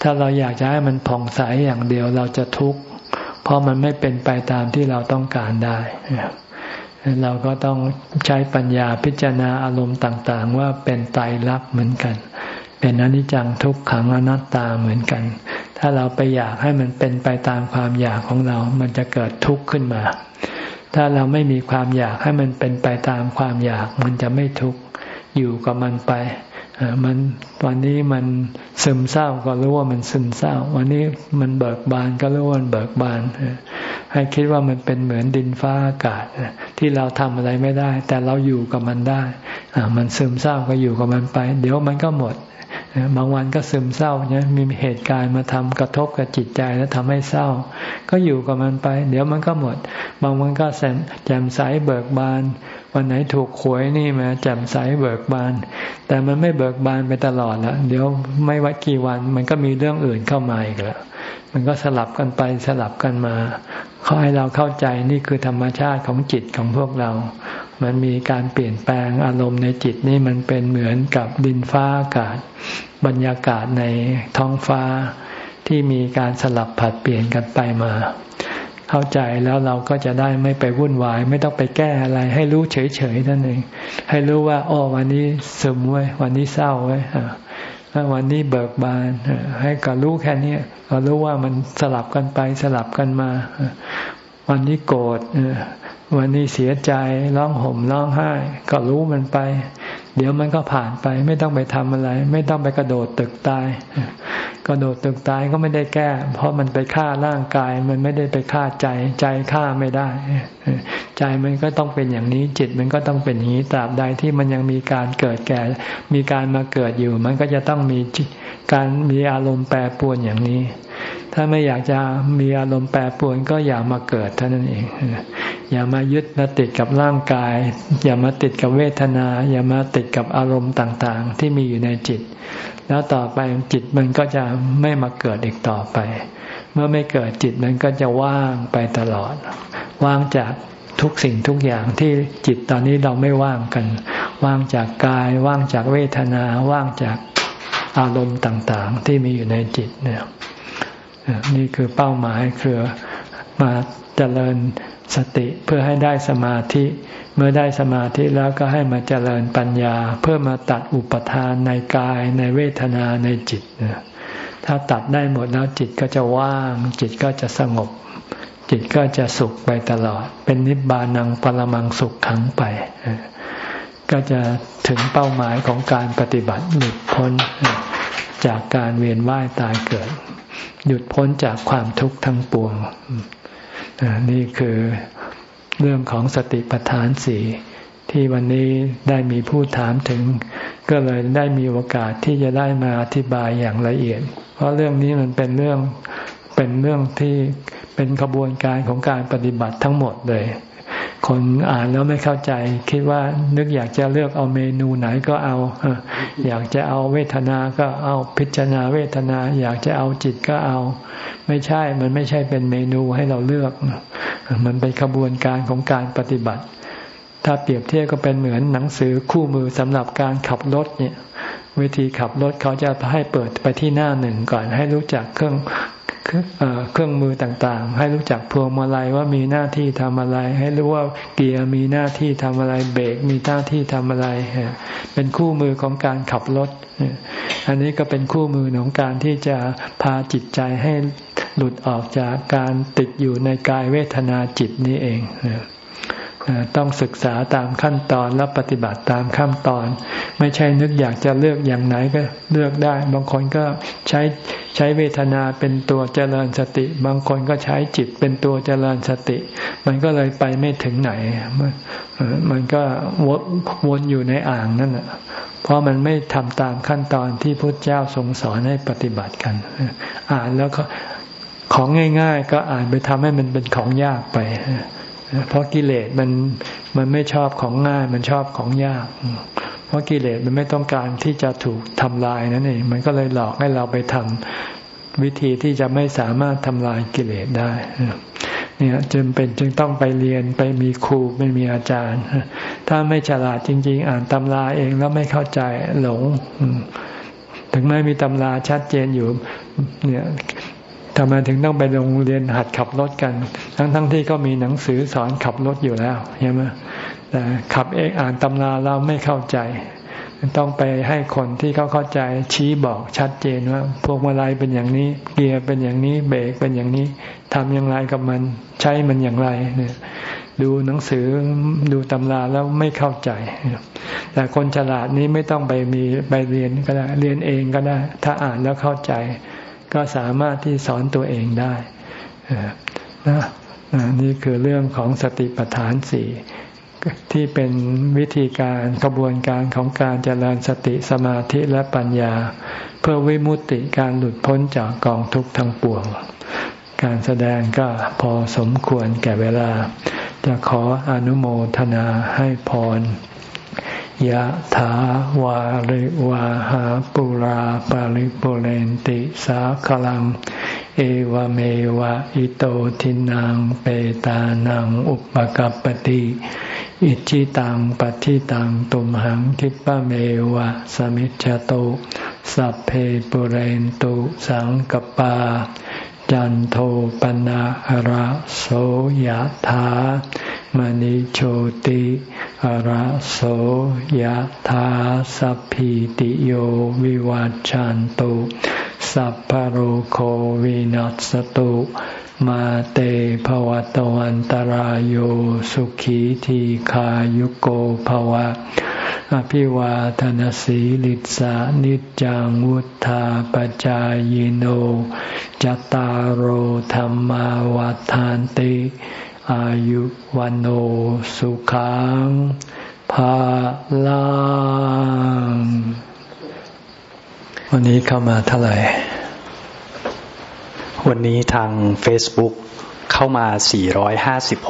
ถ้าเราอยากจะให้มันผ่องใสอย่างเดียวเราจะทุกข์เพราะมันไม่เป็นไปตามที่เราต้องการได้เราก็ต้องใช้ปัญญาพิจารณาอารมณ์ต่าง ๆ ว่าเป็นไตรลักษณ์เหมือนกัน เป็นอนิจจังทุกขังอนัตตาเหมือนกัน ถ้าเราไปอยากให้มันเป็นไปตามความอยากของเรา มันจะเกิดทุกข์ขึ้นมา ถ้าเราไม่มีความอยากให้มันเป็นไปตามความอยาก มันจะไม่ทุกข์ อยู่กับมันไปมันวันนี้มันซึมเศร้าก็รู้ว่ามันซึมเศร้า วันนี้มันเบิกบานก็รู้ว่ามันเบิกบานให้คิดว่ามันเป็นเหมือนดินฟ้าอากาศที่เราทำอะไรไม่ได้ แต่เราอยู่กับมันได้มันซึมเศร้าก็อยู่กับมันไป เดี๋ยวมันก็หมด บางวันก็ซึมเศร้าเนี่ยมีเหตุการณ์มาทำกระทบกับจิตใจแล้วทำให้เศร้า ก็อยู่กับมันไป เดี๋ยวมันก็หมด บางวันก็แจ่มใสเบิกบาน วันไหนถูกหวยนี่มาแจ่มใสเบิกบาน แต่มันไม่เบิกบานไปตลอดละเดี๋ยวไม่วัดกี่วัน มันก็มีเรื่องอื่นเข้ามาอีกแล้วมันก็สลับกันไปสลับกันมาขอให้เราเข้าใจนี่คือธรรมชาติของจิตของพวกเรา มันมีการเปลี่ยนแปลงอารมณ์ในจิตนี่มันเป็นเหมือนกับดินฟ้าอากาศ บรรยากาศในท้องฟ้าที่มีการสลับผัดเปลี่ยนกันไปมา เข้าใจแล้วเราก็จะได้ไม่ไปวุ่นวาย ไม่ต้องไปแก้อะไร ให้รู้เฉยๆนั่นเอง ให้รู้ว่าอ๋อวันนี้ซึมไว้วันนี้เศร้าไว้วันนี้เบิกบานให้ก็รู้แค่นี้ก็รู้ว่ามันสลับกันไปสลับกันมา วันนี้โกรธ วันนี้เสียใจร้องห่มร้องไห้ ก็รู้มันไป เดี๋ยวมันก็ผ่านไปไม่ต้องไปทำอะไร ไม่ต้องไปกระโดดตึกตาย กระโดดตึกตายก็ไม่ได้แก้ เพราะมันไปฆ่าร่างกาย มันไม่ได้ไปฆ่าใจ ใจฆ่าไม่ได้ ใจมันก็ต้องเป็นอย่างนี้จิตมันก็ต้องเป็นอย่างนี้ตราบใดที่มันยังมีการเกิดแก่ มีการมาเกิดอยู่ มันก็จะต้องมีการมีอารมณ์แปรปรวนอย่างนี้ ถ้าไม่อยากจะมีอารมณ์แปรปรวนก็อย่ามาเกิดเท่านั้นเอง อย่ามายึดมาติดกับร่างกาย อย่ามาติดกับเวทนา อย่ามาติดกับอารมณ์ต่างๆ ที่มีอยู่ในจิต แล้วต่อไปจิตมันก็จะไม่มาเกิดอีกต่อไป เมื่อไม่เกิดจิตมันก็จะว่างไปตลอด ว่างจากทุกสิ่งทุกอย่างที่จิตตอนนี้เราไม่ว่างกัน ว่างจากกาย ว่างจากเวทนา ว่างจากอารมณ์ต่างๆ ที่มีอยู่ในจิตเนี่ย นี่คือเป้าหมายคือมาเจริญสติเพื่อให้ได้สมาธิ เมื่อได้สมาธิแล้วก็ให้มาเจริญปัญญา เพื่อมาตัดอุปทานในกายในเวทนาในจิต ถ้าตัดได้หมดแล้วจิตก็จะว่าง จิตก็จะสงบ จิตก็จะสุขไปตลอด เป็นนิบานังปรมังสุขขังไป ก็จะถึงเป้าหมายของการปฏิบัติหลุดพ้น จากการเวียนว่ายตายเกิด หยุดพ้นจากความทุกข์ทั้งปวงนี่คือเรื่องของสติปัฏฐานสี่ที่วันนี้ได้มีผู้ถามถึง ก็เลยได้มีโอกาสที่จะได้มาอธิบายอย่างละเอียด เพราะเรื่องนี้มันเป็นเรื่องเป็นเรื่องที่เป็นขบวนการของการปฏิบัติทั้งหมดเลย คนอ่านแล้วไม่เข้าใจ คิดว่านึกอยากจะเลือกเอาเมนูไหนก็เอาอยากจะเอาเวทนาก็เอาพิจารณาเวทนา อยากจะเอาจิตก็เอา ไม่ใช่มันไม่ใช่เป็นเมนูให้เราเลือก มันเป็นขบวนการของการปฏิบัติ ถ้าเปรียบเทียบก็เป็นเหมือนหนังสือคู่มือสำหรับการขับรถเนี่ยวิธีขับรถเขาจะให้เปิดไปที่หน้าหนึ่งก่อน ให้รู้จักเครื่อง เครื่องมือต่างๆ ให้รู้จักพวงมาลัยว่ามีหน้าที่ทำอะไร ให้รู้ว่าเกียร์มีหน้าที่ทำอะไร เบรกมีหน้าที่ทำอะไร เป็นคู่มือของการขับรถ อันนี้ก็เป็นคู่มือของการที่จะพาจิตใจให้หลุดออกจากการติดอยู่ในกายเวทนาจิตนี้เอง ต้องศึกษาตามขั้นตอนและปฏิบัติตามขั้นตอน ไม่ใช่นึกอยากจะเลือกอย่างไหนก็เลือกได้ บางคนก็ใช้ใช้เวทนาเป็นตัวเจริญสติ บางคนก็ใช้จิตเป็นตัวเจริญสติ มันก็เลยไปไม่ถึงไหน มันก็วนวนอยู่ในอ่างนั่นแหะเพราะมันไม่ทำตามขั้นตอนที่พระเจ้าทรงสอนให้ปฏิบัติกัน อ่านแล้วก็ของง่าย ๆ ก็อ่านไปทำให้มันเป็นของยากไป เพราะกิเลสมันมันไม่ชอบของง่าย มันชอบของยาก เพราะกิเลสมันไม่ต้องการที่จะถูกทำลายนั่นเองมันก็เลยหลอกให้เราไปทำวิธีที่จะไม่สามารถทำลายกิเลสได้เนี่ยจึงเป็นจึงต้องไปเรียนไปมีครูไม่มีอาจารย์ ถ้าไม่ฉลาดจริง ๆ อ่านตำราเองแล้วไม่เข้าใจหลง ถึงแม้มีตำราชัดเจนอยู่ เนี่ย ทำไมถึงต้องไปโรงเรียนหัดขับรถกัน ทั้งๆทที่ก็มีหนังสือสอนขับรถอยู่แล้วใช่ไหมแต่ขับเองอ่านตำราเราไม่เข้าใจ ต้องไปให้คนที่เขาเข้าใจชี้บอกชัดเจนว่า พวกมาลัยเป็นอย่างนี้ เกียร์เป็นอย่างนี้เบรกเป็นอย่างนี้ทำอย่างไรกับมันใช้มันอย่างไรเนี่ยดูหนังสือดูตำราแล้วไม่เข้าใจ แต่คนฉลาดนี้ไม่ต้องไปมีไปเรียนก็ได้เรียนเองก็ได้ ถ้าอ่านแล้วเข้าใจ ก็สามารถที่สอนตัวเองได้นะนี่คือเรื่องของสติปัฏฐานสี่ที่เป็นวิธีการกระบวนการของการเจริญสติสมาธิและปัญญา เพื่อวิมุตติการหลุดพ้นจากกองทุกข์ทั้งปวง การแสดงก็พอสมควรแก่เวลา จะขออนุโมทนาให้พร ยะถาวาริวาหาปุราปาริปุเรนติสาคลัง เอวเมวะอิโตทินังเปตานังอุปกัปติอิจิตังปฏิตังตุมหังคิปะเมวะสมิจจโตสัพเพปุเรนตุสังกปา จันโทปนะระโสยธา มณิโชติระโสยธาสัพพิติโยวิวัจจันตุสัพพโรโควินัสตุมาเตภวตวันตารโยสุขีทีขายุโกภวะ อภิวาทนสีลิสานิจังวุธาปจายโนจตารโหธรรมาวาทานติ อายุวันโอสุขังภาลังวันนี้เข้ามาเท่าไหร่ วันนี้ทาง Facebook เข้ามา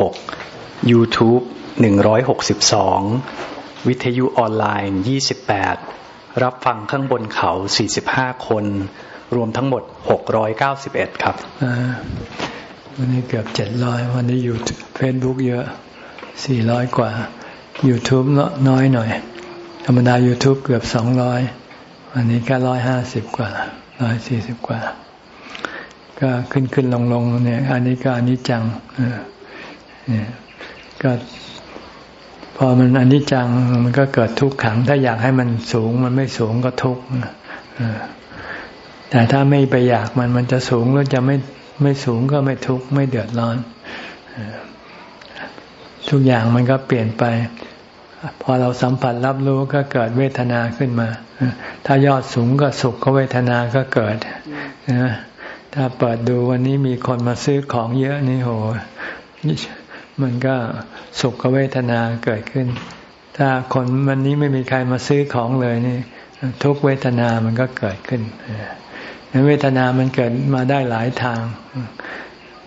456 YouTube 162 วิทยุออนไลน์ 28 รับฟังข้างบนเขา 45 คน รวมทั้งหมด 691 ครับ วันนี้เกือบเจ็ดร้อยวันนี้อยู่เฟซบุ๊กเยอะสี่ร้อยกว่า YouTube น้อยหน่อย ธรรมดา YouTube เกือบสองร้อยวันนี้แค่ร้อยห้าสิบกว่าร้อยสี่สิบกว่า ก็ขึ้นขึ้นลงลงเนี่ย อันนี้ก็อันนี้จังเนี่ยก็พอมันอันนี้จังมันก็เกิดทุกข์ขัง ถ้าอยากให้มันสูงมันไม่สูงก็ทุกข์แต่ถ้าไม่ไปอยากมันมันจะสูงแล้วจะไม่ ไม่สูงก็ไม่ทุกข์ไม่เดือดร้อน ทุกอย่างมันก็เปลี่ยนไป พอเราสัมผัสรับรู้ก็เกิดเวทนาขึ้นมา ถ้ายอดสูงก็สุขก็เวทนาก็เกิดนะถ้าเปิดดูวันนี้มีคนมาซื้อของเยอะนี่โหมันก็สุขเวทนาเกิดขึ้น ถ้าคนวันนี้ไม่มีใครมาซื้อของเลยนี่ทุกเวทนามันก็เกิดขึ้น เวทนามันเกิดมาได้หลายทาง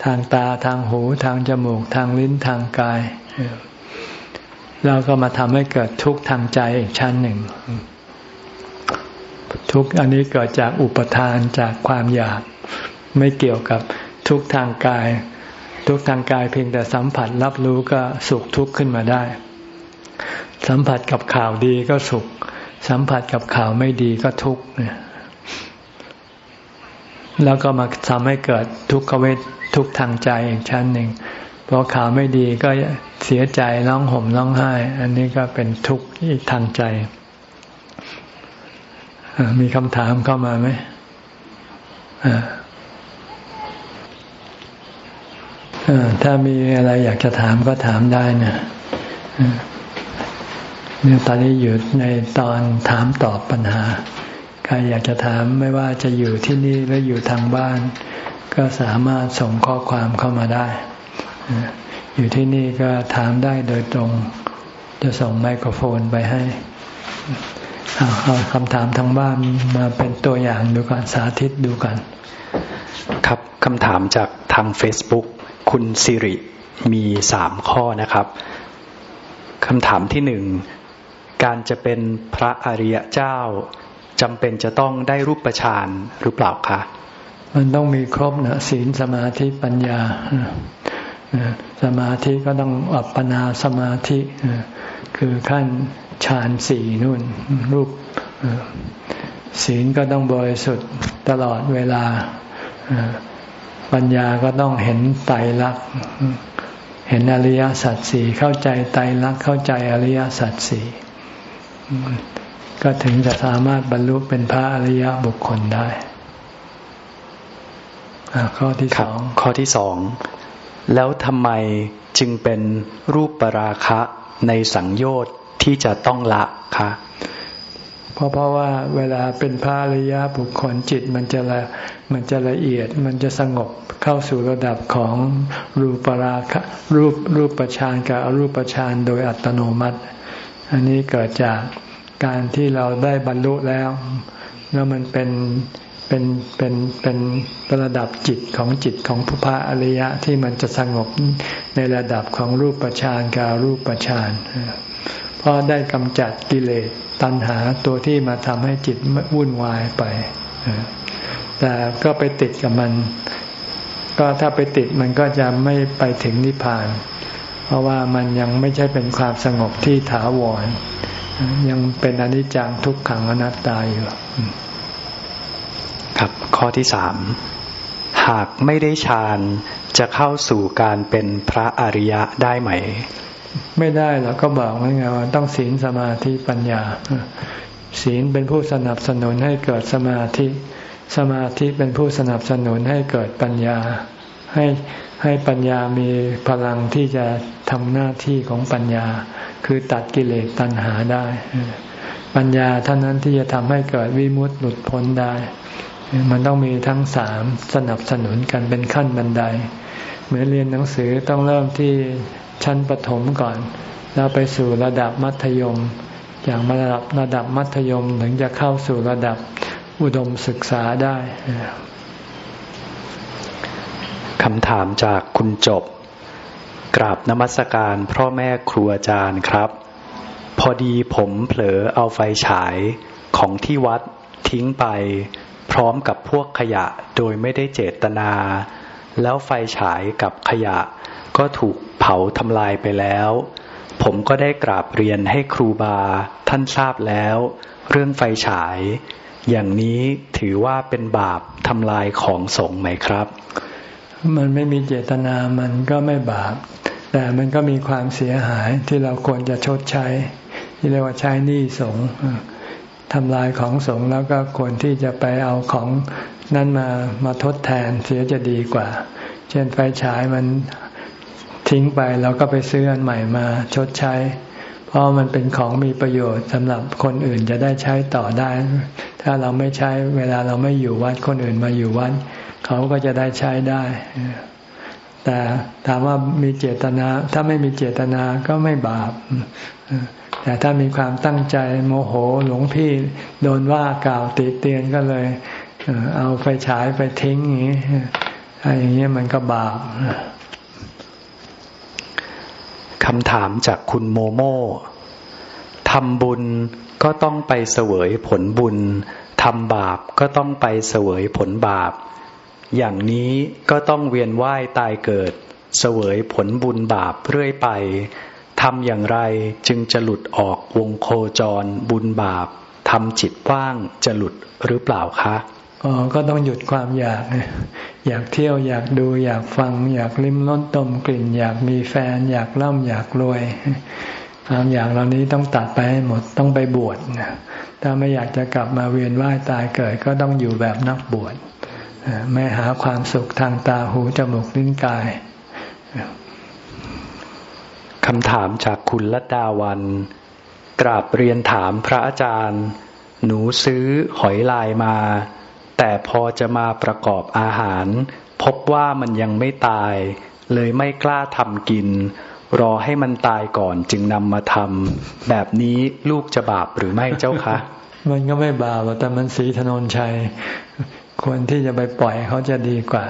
ทางตาทางหูทางจมูก ทางลิ้นทางกายเราก็มาทำให้เกิดทุกข์ทางใจอีกชั้นหนึ่ง ทุกข์อันนี้เกิดจากอุปทานจากความอยาก ไม่เกี่ยวกับทุกข์ทางกาย ทุกข์ทางกายเพียงแต่สัมผัสรับรู้ก็สุขทุกข์ขึ้นมาได้ สัมผัสกับข่าวดีก็สุข สัมผัสกับข่าวไม่ดีก็ทุกข์เนี่ย แล้วก็มาทำให้เกิดทุกขเวททุกทางใจอีกชั้นหนึ่งพอข่าวไม่ดีก็เสียใจร้องห่มร้องไห้ อันนี้ก็เป็นทุกข์อีกทางใจมีคำถามเข้ามาไหมถ้ามีอะไรอยากจะถามก็ถามได้นะเนี่ยตอนนี้อยู่ในตอนถามตอบปัญหา ครอยากจะถามไม่ว่าจะอยู่ที่นี่หรืออยู่ทางบ้าน ก็สามารถส่งข้อความเข้ามาได้ อยู่ที่นี่ก็ถามได้โดยตรง จะส่งไมโครโฟนไปให้เอาคำถามทางบ้านมาเป็นตัวอย่างดูก่อนสาธิตดูกันครับคำถามจากทาง Facebook คุณสิริมีสามข้อนะครับคำถามที่หนึ่งการจะเป็นพระอริยเจ้า จำเป็นจะต้องได้รูปฌานหรือเปล่าคะมันต้องมีครบนะศีลสมาธิปัญญาสมาธิก็ต้องอัปปนาสมาธิคือขั้นฌานสี่นู่นรูปศีลก็ต้องบริสุทธิ์ตลอดเวลาปัญญาก็ต้องเห็นไตรลักษณ์เห็นอริยสัจสี่เข้าใจไตรลักษณ์เข้าใจอริยสัจสี่ ก็ถึงจะสามารถบรรลุเป็นพระอริยบุคคลได้ข้อที่สองข้อที่สองแล้วทำไมจึงเป็นรูปปราคะในสังโยชน์ที่จะต้องละคะเพเพราะเพราะว่าเวลาเป็นพระอริยบุคคลจิตมันจะละมันจะละเอียดมันจะสงบเข้าสู่ระดับของรูปราคะรูปรูปประชานกับอรูปประชานโดยอัตโนมัติ อันนี้เกิดจาก การที่เราได้บรรลุแล้ว แล้วมันเป็นเป็นเป็นเป็นระดับจิตของจิตของผู้พระอริยะที่มันจะสงบในระดับของรูปฌานกับรูปฌานเพราะได้กำจัดกิเลสตัณหาตัวที่มาทำให้จิตวุ่นวายไปแต่ก็ไปติดกับมัน ก็ถ้าไปติดมันก็จะไม่ไปถึงนิพพาน เพราะว่ามันยังไม่ใช่เป็นความสงบที่ถาวร ยังเป็นอนิจจังทุกขังอนัตตาอยู่ ครับข้อที่สามหากไม่ได้ฌานจะเข้าสู่การเป็นพระอริยะได้ไหม ไม่ได้เราก็บอกว่าไงว่าต้องศีลสมาธิปัญญา ศีลเป็นผู้สนับสนุนให้เกิดสมาธิ สมาธิเป็นผู้สนับสนุนให้เกิดปัญญา ให้ ให้ปัญญามีพลังที่จะทำหน้าที่ของปัญญา คือตัดกิเลสตัณหาได้ ปัญญาเท่านั้นที่จะทำให้เกิดวิมุตติหลุดพ้นได้ มันต้องมีทั้งสามสนับสนุนกันเป็นขั้นบันได เหมือนเรียนหนังสือต้องเริ่มที่ชั้นประถมก่อน แล้วไปสู่ระดับมัธยม อย่างระดับระดับมัธยมถึงจะเข้าสู่ระดับอุดมศึกษาได้ คำถามจากคุณจบ กราบนมัสการพ่อแม่ครูอาจารย์ครับ พอดีผมเผลอเอาไฟฉายของที่วัดทิ้งไป พร้อมกับพวกขยะโดยไม่ได้เจตนา แล้วไฟฉายกับขยะ ก็ถูกเผาทำลายไปแล้ว ผมก็ได้กราบเรียนให้ครูบาท่านทราบแล้ว เรื่องไฟฉาย อย่างนี้ถือว่าเป็นบาปทำลายของสงไหมครับ มันไม่มีเจตนามันก็ไม่บาป แต่มันก็มีความเสียหายที่เราควรจะชดใช้ ที่เรียกว่าใช้หนี้สงทำลายของสงแล้วก็ควรที่จะไปเอาของนั้นมามาทดแทนเสียจะดีกว่า เช่นไฟฉายมันทิ้งไปเราก็ไปซื้ออันใหม่มาชดใช้ เพราะมันเป็นของมีประโยชน์สำหรับคนอื่นจะได้ใช้ต่อได้ ถ้าเราไม่ใช้เวลาเราไม่อยู่วัดคนอื่นมาอยู่วัด เขาก็จะได้ใช้ได้ แต่ถามว่ามีเจตนา ถ้าไม่มีเจตนาก็ไม่บาป แต่ถ้ามีความตั้งใจโมโหหลวงพี่โดนว่ากล่าวติเตียนก็เลย เอาไฟฉายไปทิ้งอย่างนี้อย่างนี้มันก็บาปคำถามจากคุณโมโมทำบุญก็ต้องไปเสวยผลบุญทำบาปก็ต้องไปเสวยผลบาป อย่างนี้ก็ต้องเวียนว่ายตายเกิด เสวยผลบุญบาปเรื่อยไปทำอย่างไรจึงจะหลุดออกวงโคจรบุญบาปทำจิตว่างจะหลุดหรือเปล่าคะอ๋อก็ต้องหยุดความอยาก อยากเที่ยวอยากดูอยากฟัง อยากลิ้มรสต้มกลิ่น อยากมีแฟน อยากร่ำอยากรวย ความอยากเหล่านี้ต้องตัดไปให้หมดต้องไปบวชถ้าไม่อยากจะกลับมาเวียนว่ายตายเกิด ก็ต้องอยู่แบบนักบวช ไม่หาความสุขทางตาหูจมูกลิ้นกายคำถามจากคุณลัดดาวัน กราบเรียนถามพระอาจารย์ หนูซื้อหอยลายมา แต่พอจะมาประกอบอาหาร พบว่ามันยังไม่ตาย เลยไม่กล้าทำกิน รอให้มันตายก่อนจึงนำมาทำแบบนี้ลูกจะบาปหรือไม่เจ้าคะ มันก็ไม่บาปแต่มันสีถนนชัย ควรที่จะไปปล่อยเขาจะดีกว่า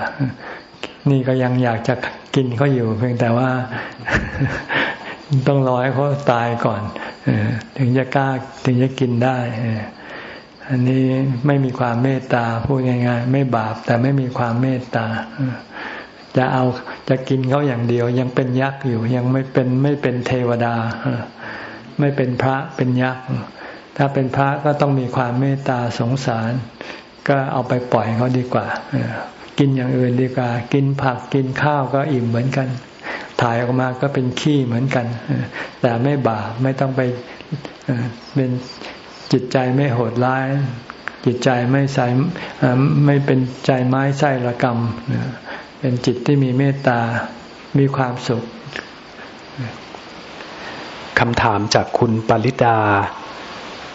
นี่ก็ยังอยากจะกินเขาอยู่ เพียงแต่ว่าต้องรอให้เขาตายก่อนถึงจะกล้าถึงจะกินได้อันนี้ไม่มีความเมตตาพูดง่ายๆไม่บาปแต่ไม่มีความเมตตาจะเอาจะกินเขาอย่างเดียว ยังเป็นยักษ์อยู่ยังไม่เป็นไม่เป็นเทวดาไม่เป็นพระเป็นยักษ์ถ้าเป็นพระก็ต้องมีความเมตตาสงสาร ก็เอาไปปล่อยเขาดีกว่ากินอย่างอื่นดีกว่า กินผักกินข้าวก็อิ่มเหมือนกัน ถ่ายออกมาก็เป็นขี้เหมือนกัน แต่ไม่บาปไม่ต้องไปเป็นจิตใจไม่โหดร้าย จิตใจไม่ใส่ไม่เป็นใจไม้ไส้ระกรรมเป็นจิตที่มีเมตตา มีความสุขคำถามจากคุณปริดา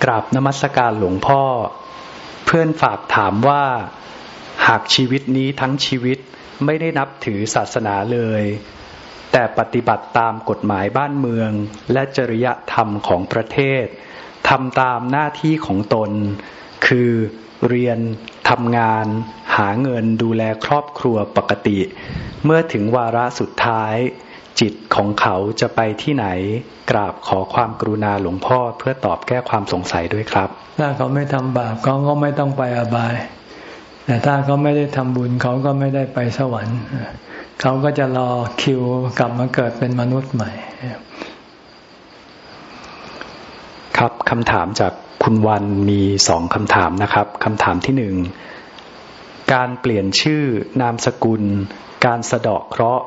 กราบนมัสการหลวงพ่อ เพื่อนฝากถามว่าหากชีวิตนี้ทั้งชีวิตไม่ได้นับถือศาสนาเลย แต่ปฏิบัติตามกฎหมายบ้านเมือง และจริยธรรมของประเทศทำตามหน้าที่ของตน คือเรียนทำงาน หาเงินดูแลครอบครัวปกติ เมื่อถึงวาระสุดท้าย จิตของเขาจะไปที่ไหน กราบขอความกรุณาหลวงพ่อเพื่อตอบแก้ความสงสัยด้วยครับ ถ้าเขาไม่ทำบาปเขาก็ไม่ต้องไปอบาย แต่ถ้าเขาไม่ได้ทำบุญเขาก็ไม่ได้ไปสวรรค์ เขาก็จะรอคิวกลับมาเกิดเป็นมนุษย์ใหม่ ครับคำถามจากคุณวันมีสองคำถามนะครับคำถามที่หนึ่งการเปลี่ยนชื่อนามสกุล การสะดอกเคราะห์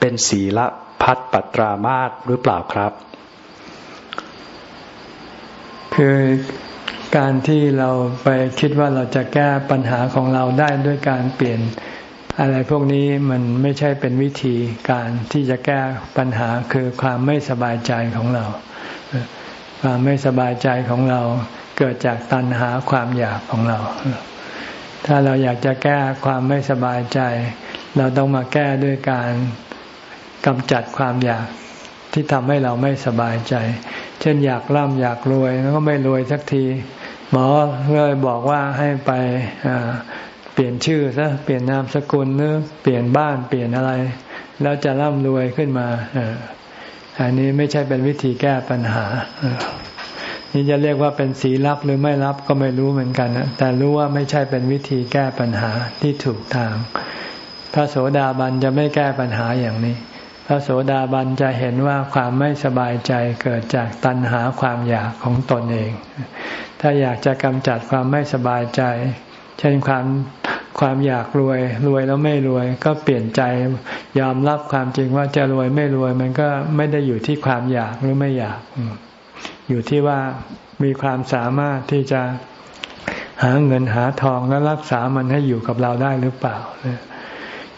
เป็นศีละ พัดปัตรามาตหรือเปล่าครับ คือการที่เราไปคิดว่าเราจะแก้ปัญหาของเราได้ด้วยการเปลี่ยนอะไรพวกนี้มันไม่ใช่เป็นวิธีการที่จะแก้ปัญหาคือความไม่สบายใจของเรา ความไม่สบายใจของเราเกิดจากตัณหาความอยากของเรา ถ้าเราอยากจะแก้ความไม่สบายใจ เราต้องมาแก้ด้วยการ กำจัดความอยากที่ทำให้เราไม่สบายใจ เช่นอยากร่ำอยากรวยแล้วก็ไม่รวยสักที หมอเลยบอกว่าให้ไปเปลี่ยนชื่อซะเปลี่ยนนามสกุลหรือเปลี่ยนบ้านเปลี่ยนอะไร แล้วจะร่ำรวยขึ้นมาอันนี้ไม่ใช่เป็นวิธีแก้ปัญหานี่จะเรียกว่าเป็นสีลับหรือไม่รับก็ไม่รู้เหมือนกันนะแต่รู้ว่าไม่ใช่เป็นวิธีแก้ปัญหาที่ถูกทาง พระโสดาบันจะไม่แก้ปัญหาอย่างนี้ พระโสดาบันจะเห็นว่าความไม่สบายใจเกิดจากตัณหาความอยากของตนเอง ถ้าอยากจะกำจัดความไม่สบายใจ เช่นความความอยากรวย รวยแล้วไม่รวย ก็เปลี่ยนใจยอมรับความจริงว่าจะรวยไม่รวย มันก็ไม่ได้อยู่ที่ความอยากหรือไม่อยาก อยู่ที่ว่ามีความสามารถที่จะหาเงินหาทองแล้วรักษามันให้อยู่กับเราได้หรือเปล่า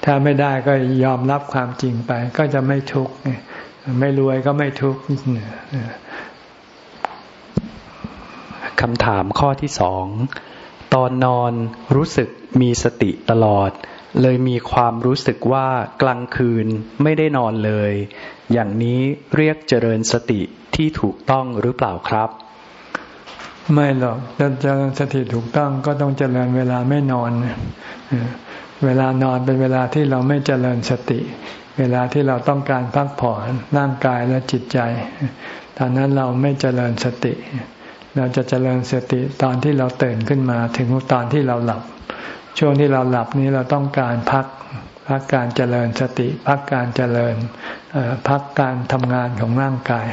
ถ้าไม่ได้ก็ยอมรับความจริงไป ก็จะไม่ทุกข์ไม่รวยก็ไม่ทุกข์คำถามข้อที่สองตอนนอนรู้สึกมีสติตลอด เลยมีความรู้สึกว่ากลางคืนไม่ได้นอนเลย อย่างนี้เรียกเจริญสติที่ถูกต้องหรือเปล่าครับ ไม่หรอกจะเจริญสติถูกต้องก็ต้องเจริญเวลาไม่นอน เวลานอนเป็นเวลาที่เราไม่เจริญสติ เวลาที่เราต้องการพักผ่อนร่างกายและจิตใจตอนนั้นเราไม่เจริญสติ เราจะเจริญสติตอนที่เราตื่นขึ้นมาถึงตอนที่เราหลับ ช่วงที่เราหลับนี้เราต้องการพักพักการเจริญสติ พักการเจริญพักการทำงานของร่างกาย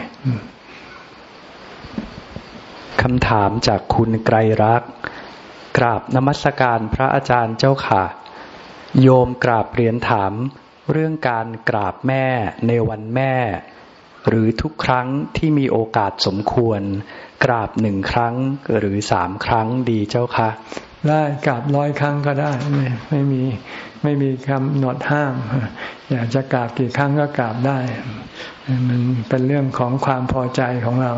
คำถามจากคุณไกรรัก กราบนมัสการพระอาจารย์เจ้าค่ะ โยมกราบเรียนถาม เรื่องการกราบแม่ในวันแม่ หรือทุกครั้งที่มีโอกาสสมควร กราบหนึ่งครั้งหรือสามครั้งดีเจ้าคะได้กราบร้อยครั้งก็ได้ไม่ไม่มีไม่มีคำหนดห้าม อยากจะกราบกี่ครั้งก็กราบได้ มันเป็นเรื่องของความพอใจของเรา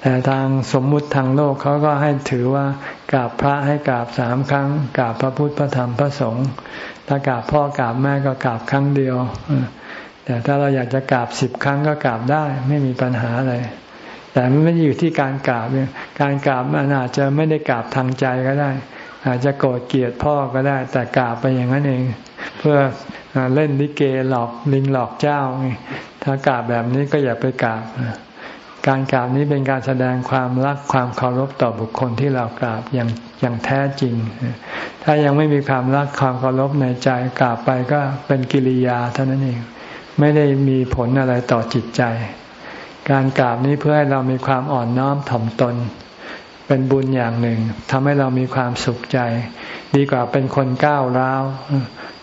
แต่ทางสมมุติทางโลกเขาก็ให้ถือว่ากราบพระให้กราบสามครั้งกราบพระพุทธพระธรรมพระสงฆ์ ถ้ากราบพ่อกราบแม่ก็กราบครั้งเดียวแต่ถ้าเราอยากจะกราบสิบครั้งก็กราบได้ ไม่มีปัญหาอะไรแต่มันไม่อยู่ที่การกราบเนี่ยการกราบมันอาจจะไม่ได้กราบทางใจก็ได้ อาจจะโกรธเกลียดพ่อก็ได้ แต่กราบไปอย่างนั้นเอง เพื่อเล่นลิเกหลอกลิงหลอกเจ้าถ้ากราบแบบนี้ก็อย่าไปกราบ การกราบนี้เป็นการแสดงความรักความเคารพต่อบุคคลที่เรากราบอย่างอย่างแท้จริง ถ้ายังไม่มีความรักความเคารพในใจกราบไปก็เป็นกิริยาเท่านั้นเองไม่ได้มีผลอะไรต่อจิตใจ การกราบนี้เพื่อให้เรามีความอ่อนน้อมถ่อมตน เป็นบุญอย่างหนึ่งทำให้เรามีความสุขใจ ดีกว่าเป็นคนก้าวร้าว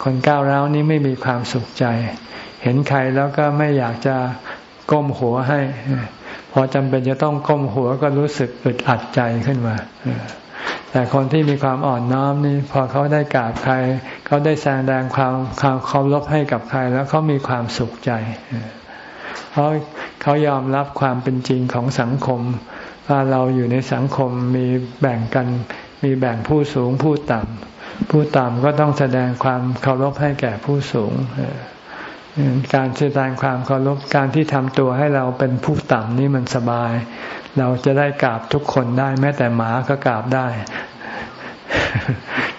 คนก้าวร้าวนี้ไม่มีความสุขใจ เห็นใครแล้วก็ไม่อยากจะก้มหัวให้ พอจำเป็นจะต้องก้มหัวก็รู้สึกอึดอัดใจขึ้นมาแต่คนที่มีความอ่อนน้อมนี่พอเขาได้กราบใคร เขาได้แสดงความความเคารพให้กับใคร แล้วเขามีความสุขใจเพราะเขายอมรับความเป็นจริงของสังคม ว่าเราอยู่ในสังคมมีแบ่งกัน มีแบ่งผู้สูงผู้ต่ำผู้ต่ำก็ต้องแสดงความเคารพให้แก่ผู้สูง การแสดงความเคารพการที่ทำตัวให้เราเป็นผู้ต่ำนี่มันสบาย เราจะได้กราบทุกคนได้ แม้แต่หมาก็กราบได้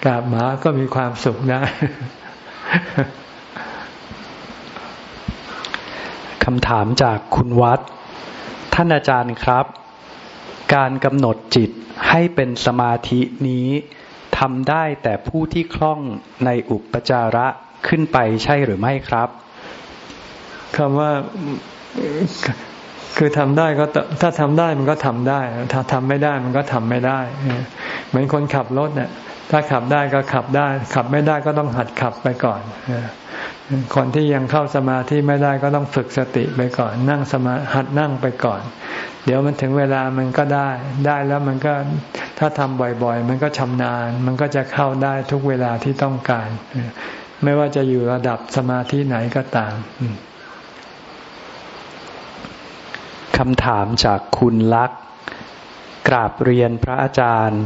กราบหมาก็มีความสุขได้คำถามจากคุณวัด ท่านอาจารย์ครับ การกำหนดจิตให้เป็นสมาธินี้ทำได้แต่ผู้ที่คล่องในอุปจาระขึ้นไปใช่หรือไม่ครับ คำว่าคือทำได้ก็ถ้าทำได้มันก็ทำได้ ถ้าทำไม่ได้มันก็ทำไม่ได้ เหมือนคนขับรถเนี่ยถ้าขับได้ก็ขับได้ ขับไม่ได้ก็ต้องหัดขับไปก่อนคนที่ยังเข้าสมาธิไม่ได้ก็ต้องฝึกสติไปก่อน นั่งสมาหัดนั่งไปก่อน เดี๋ยวมันถึงเวลามันก็ได้ ได้แล้วมันก็ถ้าทำบ่อยๆ มันก็ชำนาญ มันก็จะเข้าได้ทุกเวลาที่ต้องการ ไม่ว่าจะอยู่ระดับสมาธิไหนก็ตาม คำถามจากคุณลักษ์กราบเรียนพระอาจารย์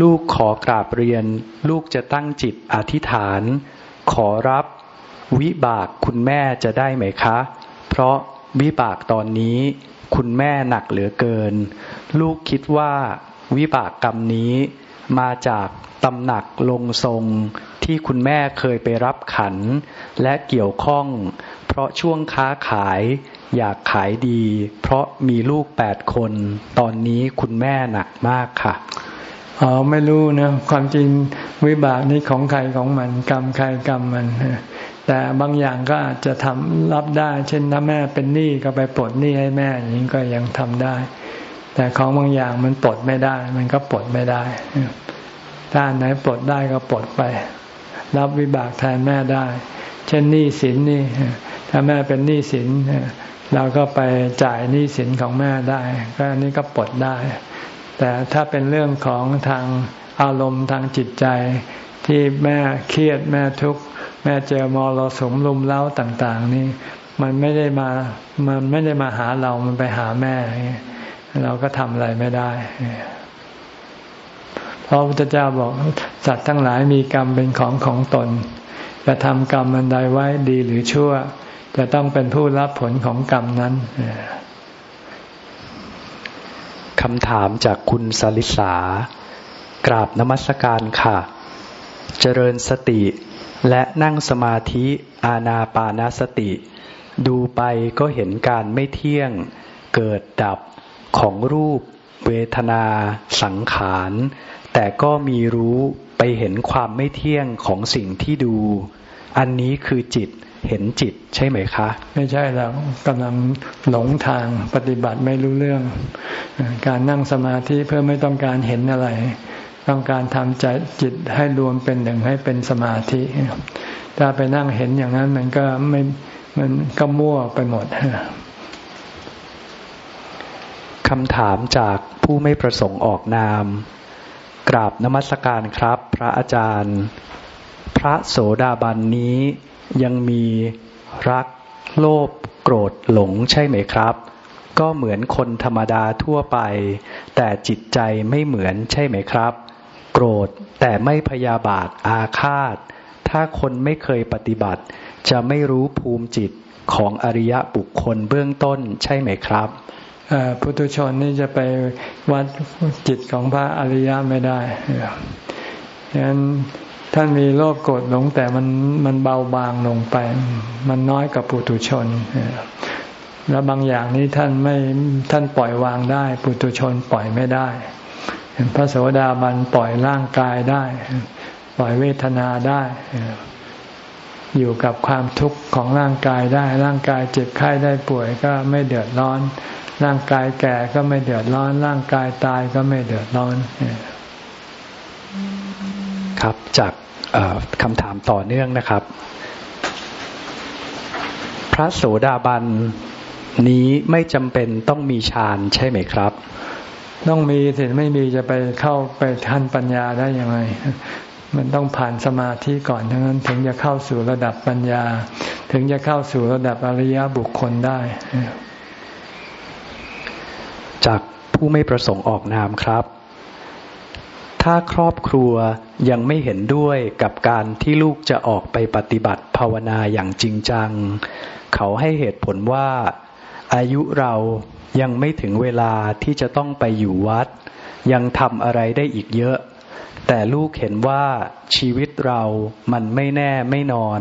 ลูกขอกราบเรียน ลูกจะตั้งจิตอธิษฐาน ขอรับวิบากคุณแม่จะได้ไหมคะ เพราะวิบากตอนนี้คุณแม่หนักเหลือเกิน ลูกคิดว่าวิบากกรรมนี้มาจากตำหนักลงทรงที่คุณแม่เคยไปรับขัน และเกี่ยวข้อง เพราะช่วงค้าขาย อยากขายดี เพราะมีลูกแปดคน ตอนนี้คุณแม่หนักมากค่ะอ๋อไม่รู้นะความจริงวิบากนี้ของใครของมัน กรรมใครกรรมมันแต่บางอย่างก็อาจจะทำรับได้ เช่นถ้าแม่เป็นหนี้ก็ไปปลดหนี้ให้แม่อย่างนี้ก็ยังทำได้ แต่ของบางอย่างมันปลดไม่ได้ มันก็ปลดไม่ได้ถ้าไหนปลดได้ก็ปลดไป รับวิบากแทนแม่ได้ เช่นหนี้สินนี่ถ้าแม่เป็นหนี้สิน เราก็ไปจ่ายหนี้สินของแม่ได้ ก็อันนี้ก็ปลดได้ แต่ถ้าเป็นเรื่องของทางอารมณ์ทางจิตใจ ที่แม่เครียดแม่ทุกข์แม่เจอมรสมลุมเล้าต่าง ๆ นี่มันไม่ได้มามันไม่ได้มาหาเรา มันไปหาแม่ เราก็ทำอะไรไม่ได้เพราะพระพุทธเจ้าบอกสัตว์ทั้งหลายมีกรรมเป็นของของตนจะทำกรรมมันใดไว้ดีหรือชั่ว จะต้องเป็นผู้รับผลของกรรมนั้นคำถามจากคุณสลิสากราบนมัสการค่ะ เจริญสติและนั่งสมาธิอาณาปานาสติ ดูไปก็เห็นการไม่เที่ยงเกิดดับของรูปเวทนาสังขาร แต่ก็มีรู้ไปเห็นความไม่เที่ยงของสิ่งที่ดู อันนี้คือจิต เห็นจิตใช่ไหมคะ ไม่ใช่แล้วกำลังหลงทางปฏิบัติไม่รู้เรื่อง การนั่งสมาธิเพื่อไม่ต้องการเห็นอะไร ต้องการทำใจจิตให้รวมเป็นหนึ่งให้เป็นสมาธิ ถ้าไปนั่งเห็นอย่างนั้นมันก็ไม่มันก็มั่วไปหมดคำถามจากผู้ไม่ประสงค์ออกนาม กราบนมัสการครับ พระอาจารย์ พระโสดาบันนี้ ยังมีรักโลภโกรธหลงใช่ไหมครับ ก็เหมือนคนธรรมดาทั่วไป แต่จิตใจไม่เหมือนใช่ไหมครับ โกรธแต่ไม่พยาบาทอาฆาต ถ้าคนไม่เคยปฏิบัติ จะไม่รู้ภูมิจิตของอริยบุคคลเบื้องต้นใช่ไหมครับพุทุชนนี่จะไปวัดจิตของพระอริยะไม่ได้ฉะนั้น ท่านมีโลภโกรธหลงแต่มันมันเบาบางลงไป มันน้อยกว่าปุถุชน แล้วบางอย่างนี้ท่านไม่ท่านปล่อยวางได้ ปุถุชนปล่อยไม่ได้พระโสดาบันปล่อยร่างกายได้ ปล่อยเวทนาได้ อยู่กับความทุกข์ของร่างกายได้ ร่างกายเจ็บไข้ได้ป่วยก็ไม่เดือดร้อน ร่างกายแก่ก็ไม่เดือดร้อน ร่างกายตายก็ไม่เดือดร้อนครับจาก คำถามต่อเนื่องนะครับ พระโสดาบันนี้ไม่จำเป็นต้องมีฌานใช่ไหมครับ ต้องมีถึงไม่มีจะไปเข้าไปทันปัญญาได้ยังไงมันต้องผ่านสมาธิก่อนทั้งนั้นถึงจะเข้าสู่ระดับปัญญา ถึงจะเข้าสู่ระดับอริยบุคคลได้ จากผู้ไม่ประสงค์ออกนามครับ ถ้าครอบครัวยังไม่เห็นด้วยกับการที่ลูกจะออกไปปฏิบัติภาวนาอย่างจริงจัง เขาให้เหตุผลว่า อายุเรายังไม่ถึงเวลาที่จะต้องไปอยู่วัด ยังทำอะไรได้อีกเยอะ แต่ลูกเห็นว่าชีวิตเรามันไม่แน่ไม่นอน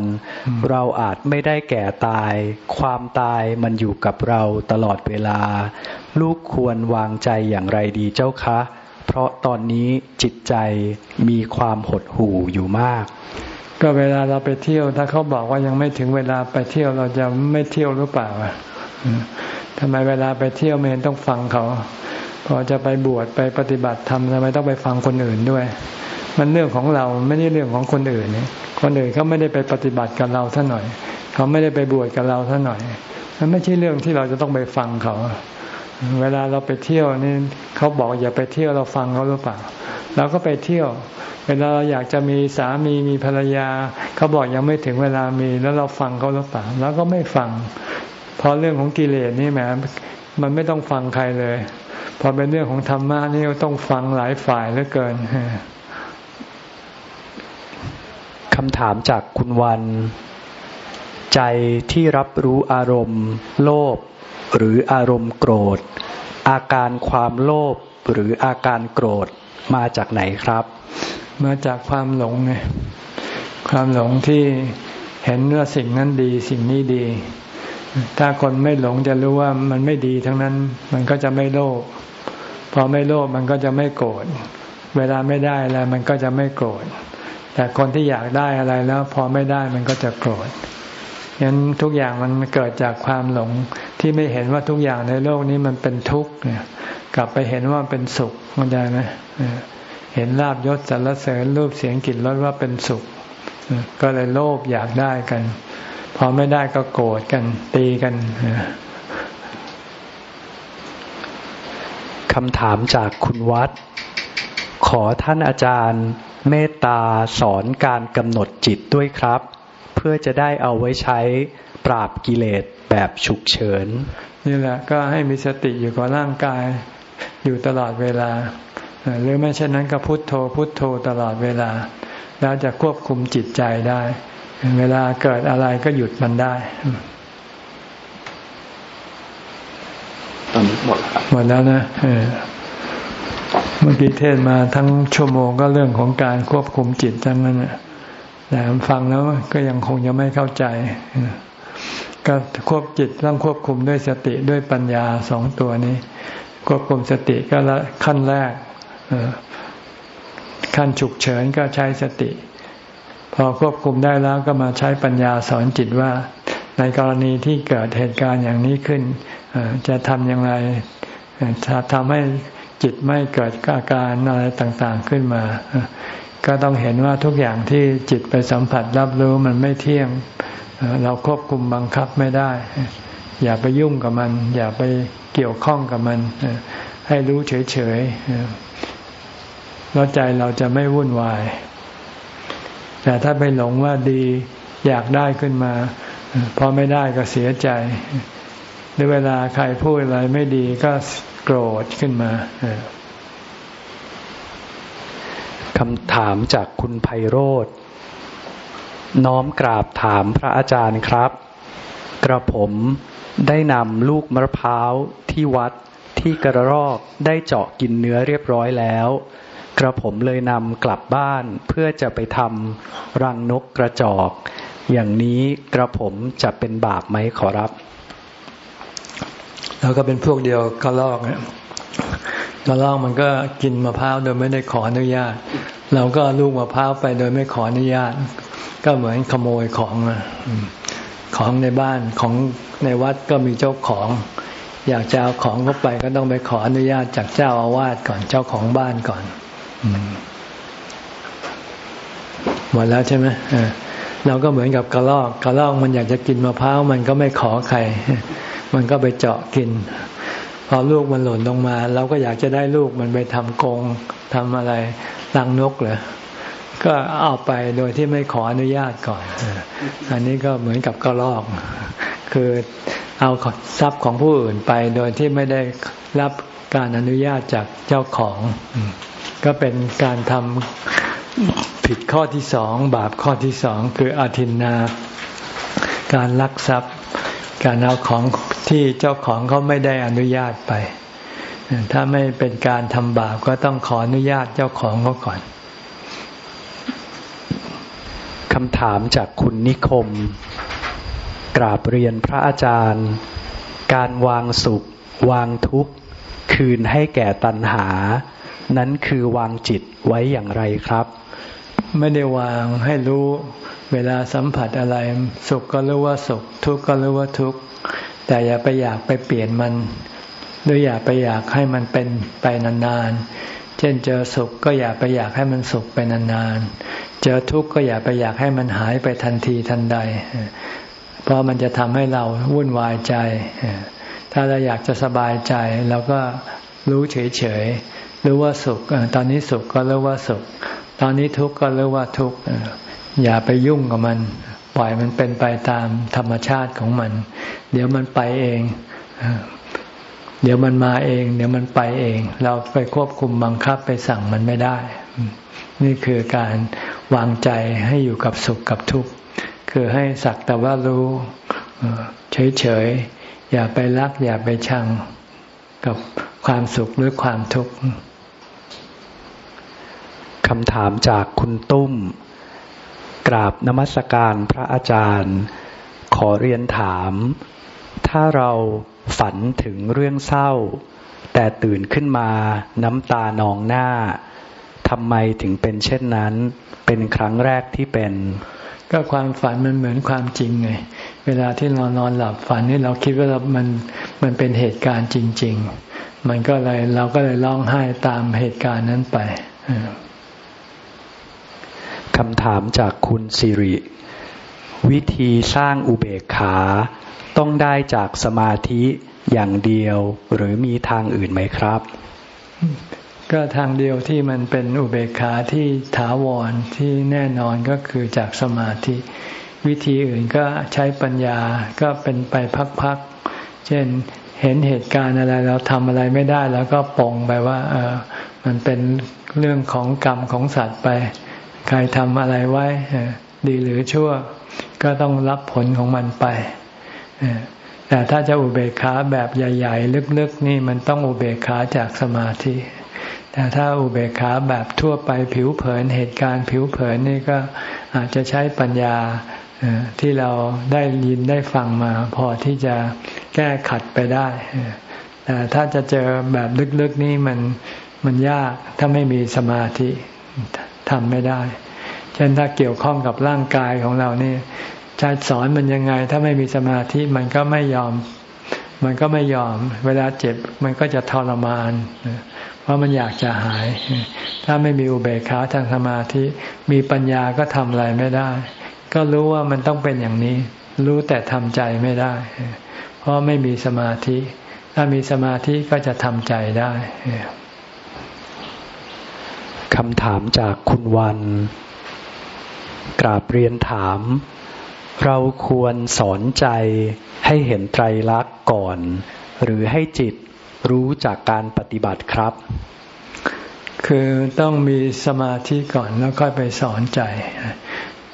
เราอาจไม่ได้แก่ตาย ความตายมันอยู่กับเราตลอดเวลา ลูกควรวางใจอย่างไรดีเจ้าคะ เพราะตอนนี้จิตใจมีความหดหู่อยู่มาก ก็เวลาเราไปเที่ยว ถ้าเขาบอกว่ายังไม่ถึงเวลาไปเที่ยวเราจะไม่เที่ยวหรือเปล่าทำไมเวลาไปเที่ยวไม่ต้องฟังเขาพอจะไปบวชไปปฏิบัติธรรมทำไมต้องไปฟังคนอื่นด้วย มันเรื่องของเราไม่ใช่เรื่องของคนอื่นนี่คนอื่นเขาไม่ได้ไปปฏิบัติกับเราท่าหน่อย เขาไม่ได้ไปบวชกับเราท่าหน่อยมันไม่ใช่เรื่องที่เราจะต้องไปฟังเขา เวลาเราไปเที่ยวนี่เขาบอกอย่าไปเที่ยวเราฟังเขาหรือเปล่าเราก็ไปเที่ยว เวลาเราอยากจะมีสามีมีภรรยา เขาบอกยังไม่ถึงเวลามีแล้วเราฟังเขาหรือเปล่าเราก็ไม่ฟังพอเรื่องของกิเลสนี่แหมมันไม่ต้องฟังใครเลย พอเป็นเรื่องของธรรมะนี่ต้องฟังหลายฝ่ายเหลือเกินคำถามจากคุณวัน ใจที่รับรู้อารมณ์ โลภ หรืออารมณ์โกรธ อาการความโลภหรืออาการโกรธมาจากไหนครับ มาจากความหลงไงความหลงที่เห็นว่าสิ่งนั้นดีสิ่งนี้ดี ถ้าคนไม่หลงจะรู้ว่ามันไม่ดีทั้งนั้นมันก็จะไม่โลภพอไม่โลภมันก็จะไม่โกรธเวลาไม่ได้อะไรมันก็จะไม่โกรธแต่คนที่อยากได้อะไรแล้ว พอไม่ได้มันก็จะโกรธ ยันทุกอย่างมันเกิดจากความหลงที่ไม่เห็นว่าทุกอย่างในโลกนี้มันเป็นทุกข์เนี่ยกลับไปเห็นว่าเป็นสุขเข้าใจไหมเห็นลาบยศสรรเสริญรูปเสียงกลิ่นรสว่าเป็นสุข ก็เลยโลภอยากได้กัน พอไม่ได้ก็โกรธกันตีกันคำถามจากคุณวัด ขอท่านอาจารย์เมตตาสอนการกำหนดจิตด้วยครับ พื่อจะได้เอาไว้ใช้ปราบกิเลสแบบฉุกเฉิน นี่แหละก็ให้มีสติอยู่กับร่างกาย อยู่ตลอดเวลา หรือไม่เช่นนั้นก็พุโทโธพุโทโธตลอดเวลา แล้วจะควบคุมจิตใจได้ เวลาเกิดอะไรก็หยุดมันได้ตอนนี้หมดหมดแล้วนะเมื่อกี้เทศมาทั้งชั่วโมงก็เรื่องของการควบคุมจิตทั้งนั้น แต่ฟังแล้วก็ยังคงยังไม่เข้าใจก็ควบจิตต้องควบคุมด้วยสติด้วยปัญญาสองตัวนี้ ควบคุมสติก็ละขั้นแรกขั้นฉุกเฉินก็ใช้สติ พอควบคุมได้แล้วก็มาใช้ปัญญาสอนจิตว่า ในกรณีที่เกิดเหตุการณ์อย่างนี้ขึ้นจะทำอย่างไรจะทำให้จิตไม่เกิดอาการอะไรต่างๆขึ้นมา ก็ต้องเห็นว่าทุกอย่างที่จิตไปสัมผัสรับรู้มันไม่เที่ยง เราควบคุมบังคับไม่ได้ อย่าไปยุ่งกับมัน อย่าไปเกี่ยวข้องกับมัน ให้รู้เฉยๆแล้วใจเราจะไม่วุ่นวาย แต่ถ้าไปหลงว่าดีอยากได้ขึ้นมา พอไม่ได้ก็เสียใจหรือเวลาใครพูดอะไรไม่ดีก็โกรธขึ้นมา คำถามจากคุณไพโรธน้อมกราบถามพระอาจารย์ครับ กระผมได้นำลูกมะพร้าวที่วัดที่กระรอกได้เจาะกินเนื้อเรียบร้อยแล้ว กระผมเลยนำกลับบ้านเพื่อจะไปทำรังนกกระจอก อย่างนี้กระผมจะเป็นบาปไหมขอรับ แล้วก็เป็นพวกเดียวกระลอกเนี่ย กระลอกมันก็กินมะพร้าวโดยไม่ได้ขออนุญาต เราก็ลูกมะพร้าวไปโดยไม่ขออนุญาต ก็เหมือนขโมยของของในบ้านของในวัดก็มีเจ้าของ อยากจะเอาของเข้าไปก็ต้องไปขออนุญาตจากเจ้าอาวาสก่อนเจ้าของบ้านก่อนหมดแล้วใช่ไหมเราก็เหมือนกับกระลอกกระลอกมันอยากจะกินมะพร้าวมันก็ไม่ขอใคร มันก็ไปเจาะกิน พอลูกมันหล่นลงมา เราก็อยากจะได้ลูกมันไปทำกงทำอะไรรังนกเหรอก็เอาไปโดยที่ไม่ขออนุญาตก่อน อันนี้ก็เหมือนกับกระลอก คือเอาทรัพย์ของผู้อื่นไปโดยที่ไม่ได้รับการอนุญาตจากเจ้าของ ก็เป็นการทำผิดข้อที่สองบาปข้อที่สองคืออาทินนา การลักทรัพย์ การเอาของ ที่เจ้าของเขาไม่ได้อนุญาตไป ถ้าไม่เป็นการทำบาปก็ต้องขออนุญาตเจ้าของเขาก่อนคำถามจากคุณนิคม กราบเรียนพระอาจารย์ การวางสุข วางทุกข์ คืนให้แก่ตัณหา นั้นคือวางจิตไว้อย่างไรครับ ไม่ได้วางให้รู้เวลาสัมผัสอะไร สุขก็รู้ว่าสุข ทุกข์ก็รู้ว่าทุกข์ แต่อย่าไปอยากไปเปลี่ยนมันหรืออย่าไปอยากให้มันเป็นไปนานๆ เช่นเจอสุขก็อย่าไปอยากให้มันสุขไปนานๆ เจอทุกข์ก็อย่าไปอยากให้มันหายไปทันทีทันใด เพราะมันจะทำให้เราวุ่นวายใจ ถ้าเราอยากจะสบายใจเราก็รู้เฉยๆ รู้ว่าสุข ตอนนี้สุขก็รู้ว่าสุข ตอนนี้ทุกข์ก็รู้ว่าทุกข์ อย่าไปยุ่งกับมัน ปล่อยมันเป็นไปตามธรรมชาติของมัน เดี๋ยวมันไปเอง เดี๋ยวมันมาเอง เดี๋ยวมันไปเอง เราไปควบคุมบังคับไปสั่งมันไม่ได้ นี่คือการวางใจให้อยู่กับสุขกับทุกข์ คือให้สักแต่ว่ารู้เฉยๆ อย่าไปรัก อย่าไปชังกับความสุขหรือความทุกข์คำถามจากคุณตุ้ม กราบนมัสการพระอาจารย์ ขอเรียนถาม ถ้าเราฝันถึงเรื่องเศร้า แต่ตื่นขึ้นมาน้ำตานองหน้าทำไมถึงเป็นเช่นนั้น เป็นครั้งแรกที่เป็น ก็ความฝันมันเหมือนความจริงไง เวลาที่เรานอนหลับฝันนี่เราคิดว่ามันมันเป็นเหตุการณ์จริง ๆ มันก็เลยเราก็เลยร้องไห้ตามเหตุการณ์นั้นไป คำถามจากคุณสิริ วิธีสร้างอุเบกขา ต้องได้จากสมาธิอย่างเดียวหรือมีทางอื่นไหมครับ ก็ทางเดียวที่มันเป็นอุเบกขาที่ถาวรที่แน่นอนก็คือจากสมาธิ วิธีอื่นก็ใช้ปัญญาก็เป็นไปพักๆเช่นเห็นเหตุการณ์อะไรเราทำอะไรไม่ได้แล้วก็ปองไปว่า เออมันเป็นเรื่องของกรรมของสัตว์ไป ใครทำอะไรไว้ ดีหรือชั่ว ก็ต้องรับผลของมันไป แต่ถ้าจะอุเบกขาแบบใหญ่ ๆ ลึกๆ นี่มันต้องอุเบกขาจากสมาธิ แต่ถ้าอุเบกขาแบบทั่วไปผิวเผินเหตุการณ์ผิวเผินนี่ก็อาจจะใช้ปัญญาที่เราได้ยินได้ฟังมา พอที่จะแก้ขัดไปได้แต่ถ้าจะเจอแบบลึกๆนี่มันมันยากถ้าไม่มีสมาธิ ทำไม่ได้ เช่นถ้าเกี่ยวข้องกับร่างกายของเรานี่จะสอนมันยังไง ถ้าไม่มีสมาธิมันก็ไม่ยอม มันก็ไม่ยอม เวลาเจ็บมันก็จะทรมาน เพราะมันอยากจะหาย ถ้าไม่มีอุเบกขาทางสมาธิ มีปัญญาก็ทำอะไรไม่ได้ ก็รู้ว่ามันต้องเป็นอย่างนี้ รู้แต่ทำใจไม่ได้ เพราะไม่มีสมาธิ ถ้ามีสมาธิก็จะทำใจได้ คำถามจากคุณวัน กราบเรียนถาม เราควรสอนใจให้เห็นไตรลักษณ์ก่อน หรือให้จิตรู้จากการปฏิบัติครับ คือต้องมีสมาธิก่อนแล้วค่อยไปสอนใจ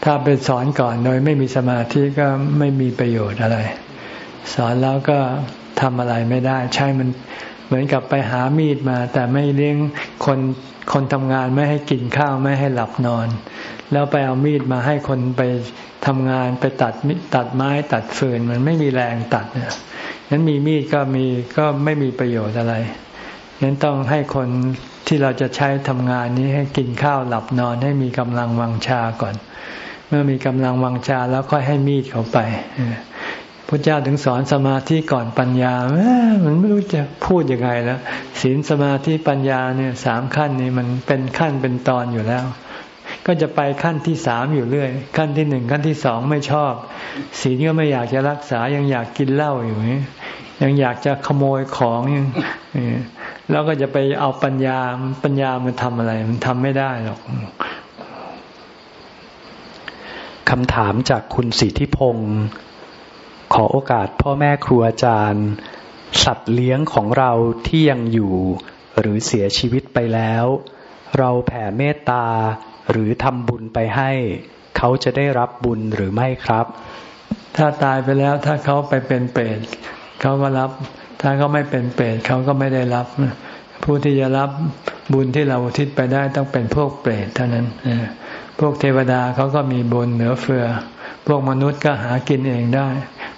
ถ้าไปสอนก่อนโดยไม่มีสมาธิก็ไม่มีประโยชน์อะไร สอนแล้วก็ทำอะไรไม่ได้ ใช่มันเหมือนกับไปหามีดมา แต่ไม่เลี้ยงคนคนทำงานไม่ให้กินข้าวไม่ให้หลับนอน แล้วไปเอามีดมาให้คนไปทำงานไปตัดตัดไม้ตัดฟืนมันไม่มีแรงตัดเนี่ยนั้นมีมีดก็มีก็ไม่มีประโยชน์อะไรนั้นต้องให้คนที่เราจะใช้ทำงานนี้ให้กินข้าวหลับนอนให้มีกำลังวังชาก่อน เมื่อมีกำลังวังชาแล้วค่อยให้มีดเขาไป พระเจ้าถึงสอนสมาธิก่อนปัญญามันไม่รู้จะพูดยังไงแล้วศีลสมาธิปัญญาเนี่ยสามขั้นนี้มันเป็นขั้นเป็นตอนอยู่แล้ว ก็จะไปขั้นที่สามอยู่เรื่อย ขั้นที่หนึ่งขั้นที่สองไม่ชอบ ศีลก็ไม่อยากจะรักษายังอยากกินเหล้าอยู่นี้ยังอยากจะขโมยของยังแล้วก็จะไปเอาปัญญาปัญญามันทำอะไร มันทำไม่ได้หรอกคำถามจากคุณสิทธิพงศ์ ขอโอกาสพ่อแม่ครูอาจารย์ สัตว์เลี้ยงของเราที่ยังอยู่ หรือเสียชีวิตไปแล้ว เราแผ่เมตตา หรือทำบุญไปให้ เขาจะได้รับบุญหรือไม่ครับ ถ้าตายไปแล้วถ้าเขาไปเป็นเปรตเขาก็รับ ถ้าเขาไม่เป็นเปรตเขาก็ไม่ได้รับ ผู้ที่จะรับบุญที่เราทิศไปได้ต้องเป็นพวกเปรตเท่านั้นพวกเทวดาเขาก็มีบุญเหนือเฟือ พวกมนุษย์ก็หากินเองได้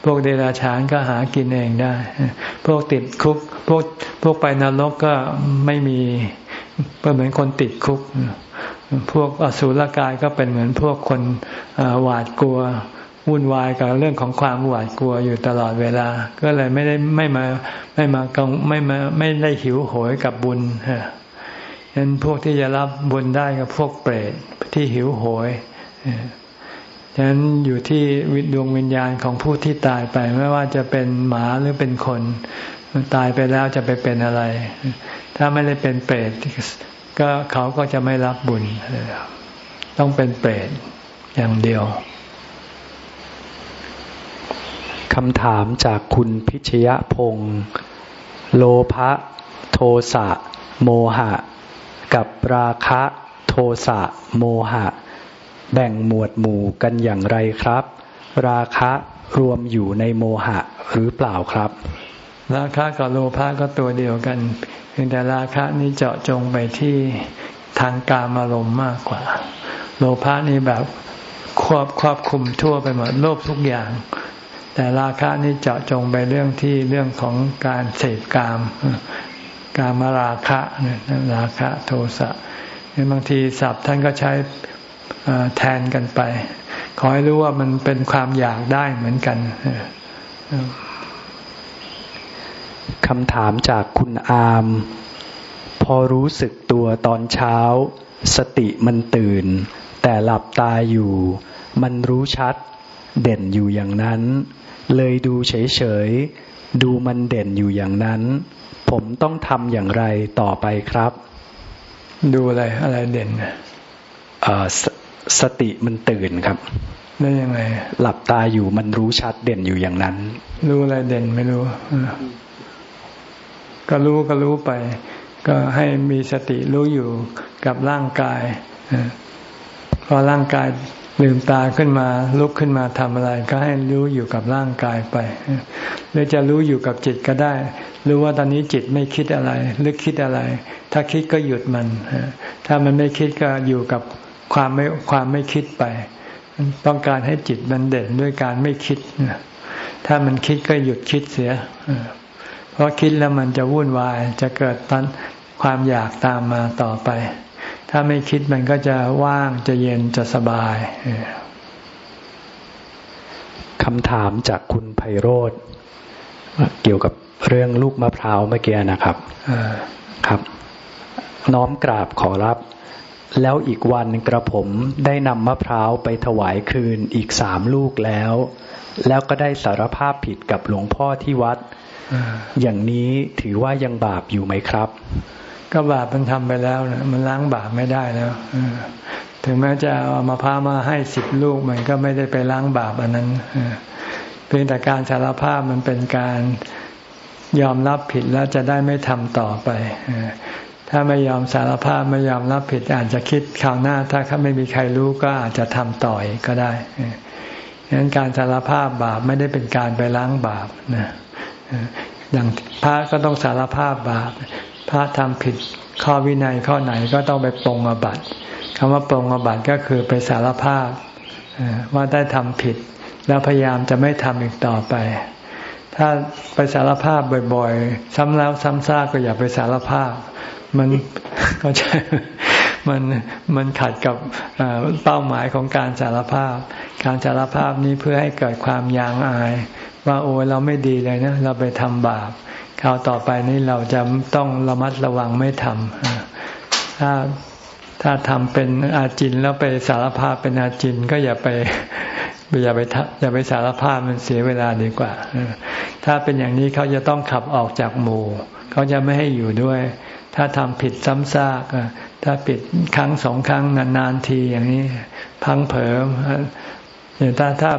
พวกเดรัจฉานก็หากินเองได้ พวกติดคุก พวกพวกไปนรกก็ไม่มีเหมือนคนติดคุก พวกอสุรกายก็เป็นเหมือนพวกคนหวาดกลัววุ่นวายกับเรื่องของความหวาดกลัวอยู่ตลอดเวลา ก็เลยไม่ได้ไม่มาไม่มากังไม่มาไม่ได้หิวโหยกับบุญฮะยันพวกที่จะรับบุญได้กับพวกเปรตที่หิวโหย ฉะนั้นอยู่ที่ดวงวิญญาณของผู้ที่ตายไป ไม่ว่าจะเป็นหมาหรือเป็นคนตายไปแล้วจะไปเป็นอะไร ถ้าไม่ได้เป็นเปรตก็เขาก็จะไม่รับบุญ ต้องเป็นเปรตอย่างเดียวคำถามจากคุณพิชยพงศ์โลภะโทสะ โมหะ กับราคะ โทสะ โมหะ แบ่งหมวดหมู่กันอย่างไรครับ ราคะรวมอยู่ในโมหะหรือเปล่าครับ ราคะกับโลภะก็ตัวเดียวกันเพียงแต่ราคะนี้เจาะจงไปที่ทางการอารมณ์มากกว่า โลภะนี้แบบควบควบคุมทั่วไปหมดโลภทุกอย่าง แต่ราคะนี่เจาะจงไปเรื่องที่เรื่องของการเสพกามกามราคะราคะโทสะบางทีศัพท์ท่านก็ใช้ แทนกันไป ขอให้รู้ว่ามันเป็นความอยากได้เหมือนกันคำถามจากคุณอาม พอรู้สึกตัวตอนเช้า สติมันตื่น แต่หลับตาอยู่ มันรู้ชัด เด่นอยู่อย่างนั้น เลยดูเฉยๆ ดูมันเด่นอยู่อย่างนั้น ผมต้องทำอย่างไรต่อไปครับ ดูอะไรอะไรเด่น สสติมันตื่นครับได้ยังไง หลับตาอยู่มันรู้ชัดเด่นอยู่อย่างนั้น รู้อะไรเด่นไม่รู้ก็รู้ก็รู้ไป ก็ให้มีสติรู้อยู่กับร่างกายพอร่างกายลืมตาขึ้นมาลุกขึ้นมาทำอะไร ก็ให้รู้อยู่กับร่างกายไปหรือจะรู้อยู่กับจิตก็ได้ รู้ว่าตอนนี้จิตไม่คิดอะไรหรือคิดอะไร ถ้าคิดก็หยุดมันถ้ามันไม่คิดก็อยู่กับ ความไม่ความไม่คิดไป ต้องการให้จิตมันเด่นด้วยการไม่คิด ถ้ามันคิดก็หยุดคิดเสีย เพราะคิดแล้วมันจะวุ่นวายจะเกิดตันความอยากตามมาต่อไป ถ้าไม่คิดมันก็จะว่างจะเย็นจะสบายคำถามจากคุณไพโรธเกี่ยวกับเรื่องลูกมะพร้าวเมื่อกี้นะครับครับ น้อมกราบขอรับ แล้วอีกวันกระผมได้นำมะพร้าวไปถวายคืนอีกสามลูกแล้ว แล้วก็ได้สารภาพผิดกับหลวงพ่อที่วัด อย่างนี้ถือว่ายังบาปอยู่ไหมครับ ก็บาปมันทำไปแล้วนะมันล้างบาปไม่ได้แล้วถึงแม้จะเอามาพามาให้สิบลูกมันก็ไม่ได้ไปล้างบาปอันนั้นเพียงแต่การสารภาพมันเป็นการยอมรับผิดแล้วจะได้ไม่ทำต่อไป ถ้าไม่ยอมสารภาพไม่ยอมรับผิดอาจจะคิดคราวหน้า ถ้าเขาไม่มีใครรู้ก็อาจจะทำต่อยก็ได้ดังนั้นการสารภาพบาปไม่ได้เป็นการไปล้างบาปนะอย่างพระก็ต้องสารภาพบาป พระทำผิดข้อวินัยข้อไหนก็ต้องไปปรงอบัติคำว่าปรงอบัติก็คือไปสารภาพว่าได้ทำผิด แล้วพยายามจะไม่ทำอีกต่อไป ถ้าไปสารภาพบ่อยๆ ซ้ำแล้วซ้ำซากก็อย่าไปสารภาพ มันก็ใช่มันมันขัดกับเป้าหมายของการสารภาพ การสารภาพนี้เพื่อให้เกิดความยางอาย ว่าโอ้เราไม่ดีเลยนะ เราไปทำบาปคราวต่อไปนี้เราจะต้องระมัดระวังไม่ทำถ้าถ้าทำเป็นอาจินแล้วไปสารภาพเป็นอาจินก็อย่าไปอย่าไปอย่าไปสารภาพมันเสียเวลาดีกว่า ถ้าเป็นอย่างนี้เขาจะต้องขับออกจากหมู่ เขาจะไม่ให้อยู่ด้วย ถ้าทำผิดซ้ำซากถ้าผิดครั้งสองครั้งนานๆทีอย่างนี้ พังเผิมถ้าถ้า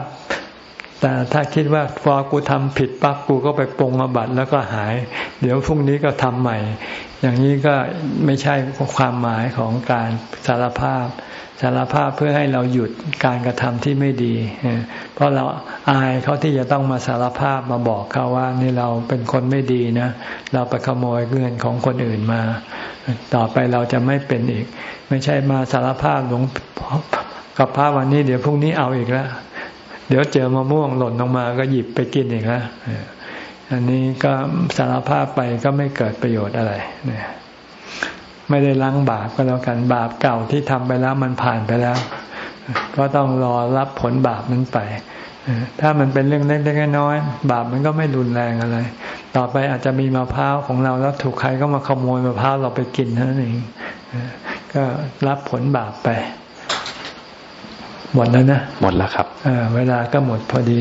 แต่ถ้าคิดว่าพอกูทำผิดปั๊บกูก็ไปปรงอบัตแล้วก็หาย เดี๋ยวพรุ่งนี้ก็ทำใหม่ อย่างนี้ก็ไม่ใช่ความหมายของการสารภาพ สารภาพเพื่อให้เราหยุดการกระทำที่ไม่ดี เพราะเราอายเขาที่จะต้องมาสารภาพมาบอกเขาว่านี่เราเป็นคนไม่ดีนะ เราไปขโมยเงินของคนอื่นมา ต่อไปเราจะไม่เป็นอีก ไม่ใช่มาสารภาพหลวงกับพระวันนี้เดี๋ยวพรุ่งนี้เอาอีกแล้วเดี๋ยวเจอมะม่วงหล่นลงมาก็หยิบไปกินอีกแล้ว อันนี้ก็สารภาพไปก็ไม่เกิดประโยชน์อะไรเนี่ยไม่ได้ล้างบาปก็แล้วกันบาปเก่าที่ทำไปแล้วมันผ่านไปแล้ว ก็ต้องรอรับผลบาปนั้นไปถ้ามันเป็นเรื่องเล็กๆน้อยๆบาปมันก็ไม่รุนแรงอะไร ต่อไปอาจจะมีมะพร้าวของเราแล้วถูกใครก็มาขโมยมะพร้าวเราไปกินเท่านั้นเองก็รับผลบาปไป หมดแล้วนะ หมดแล้วครับเวลาก็หมดพอดี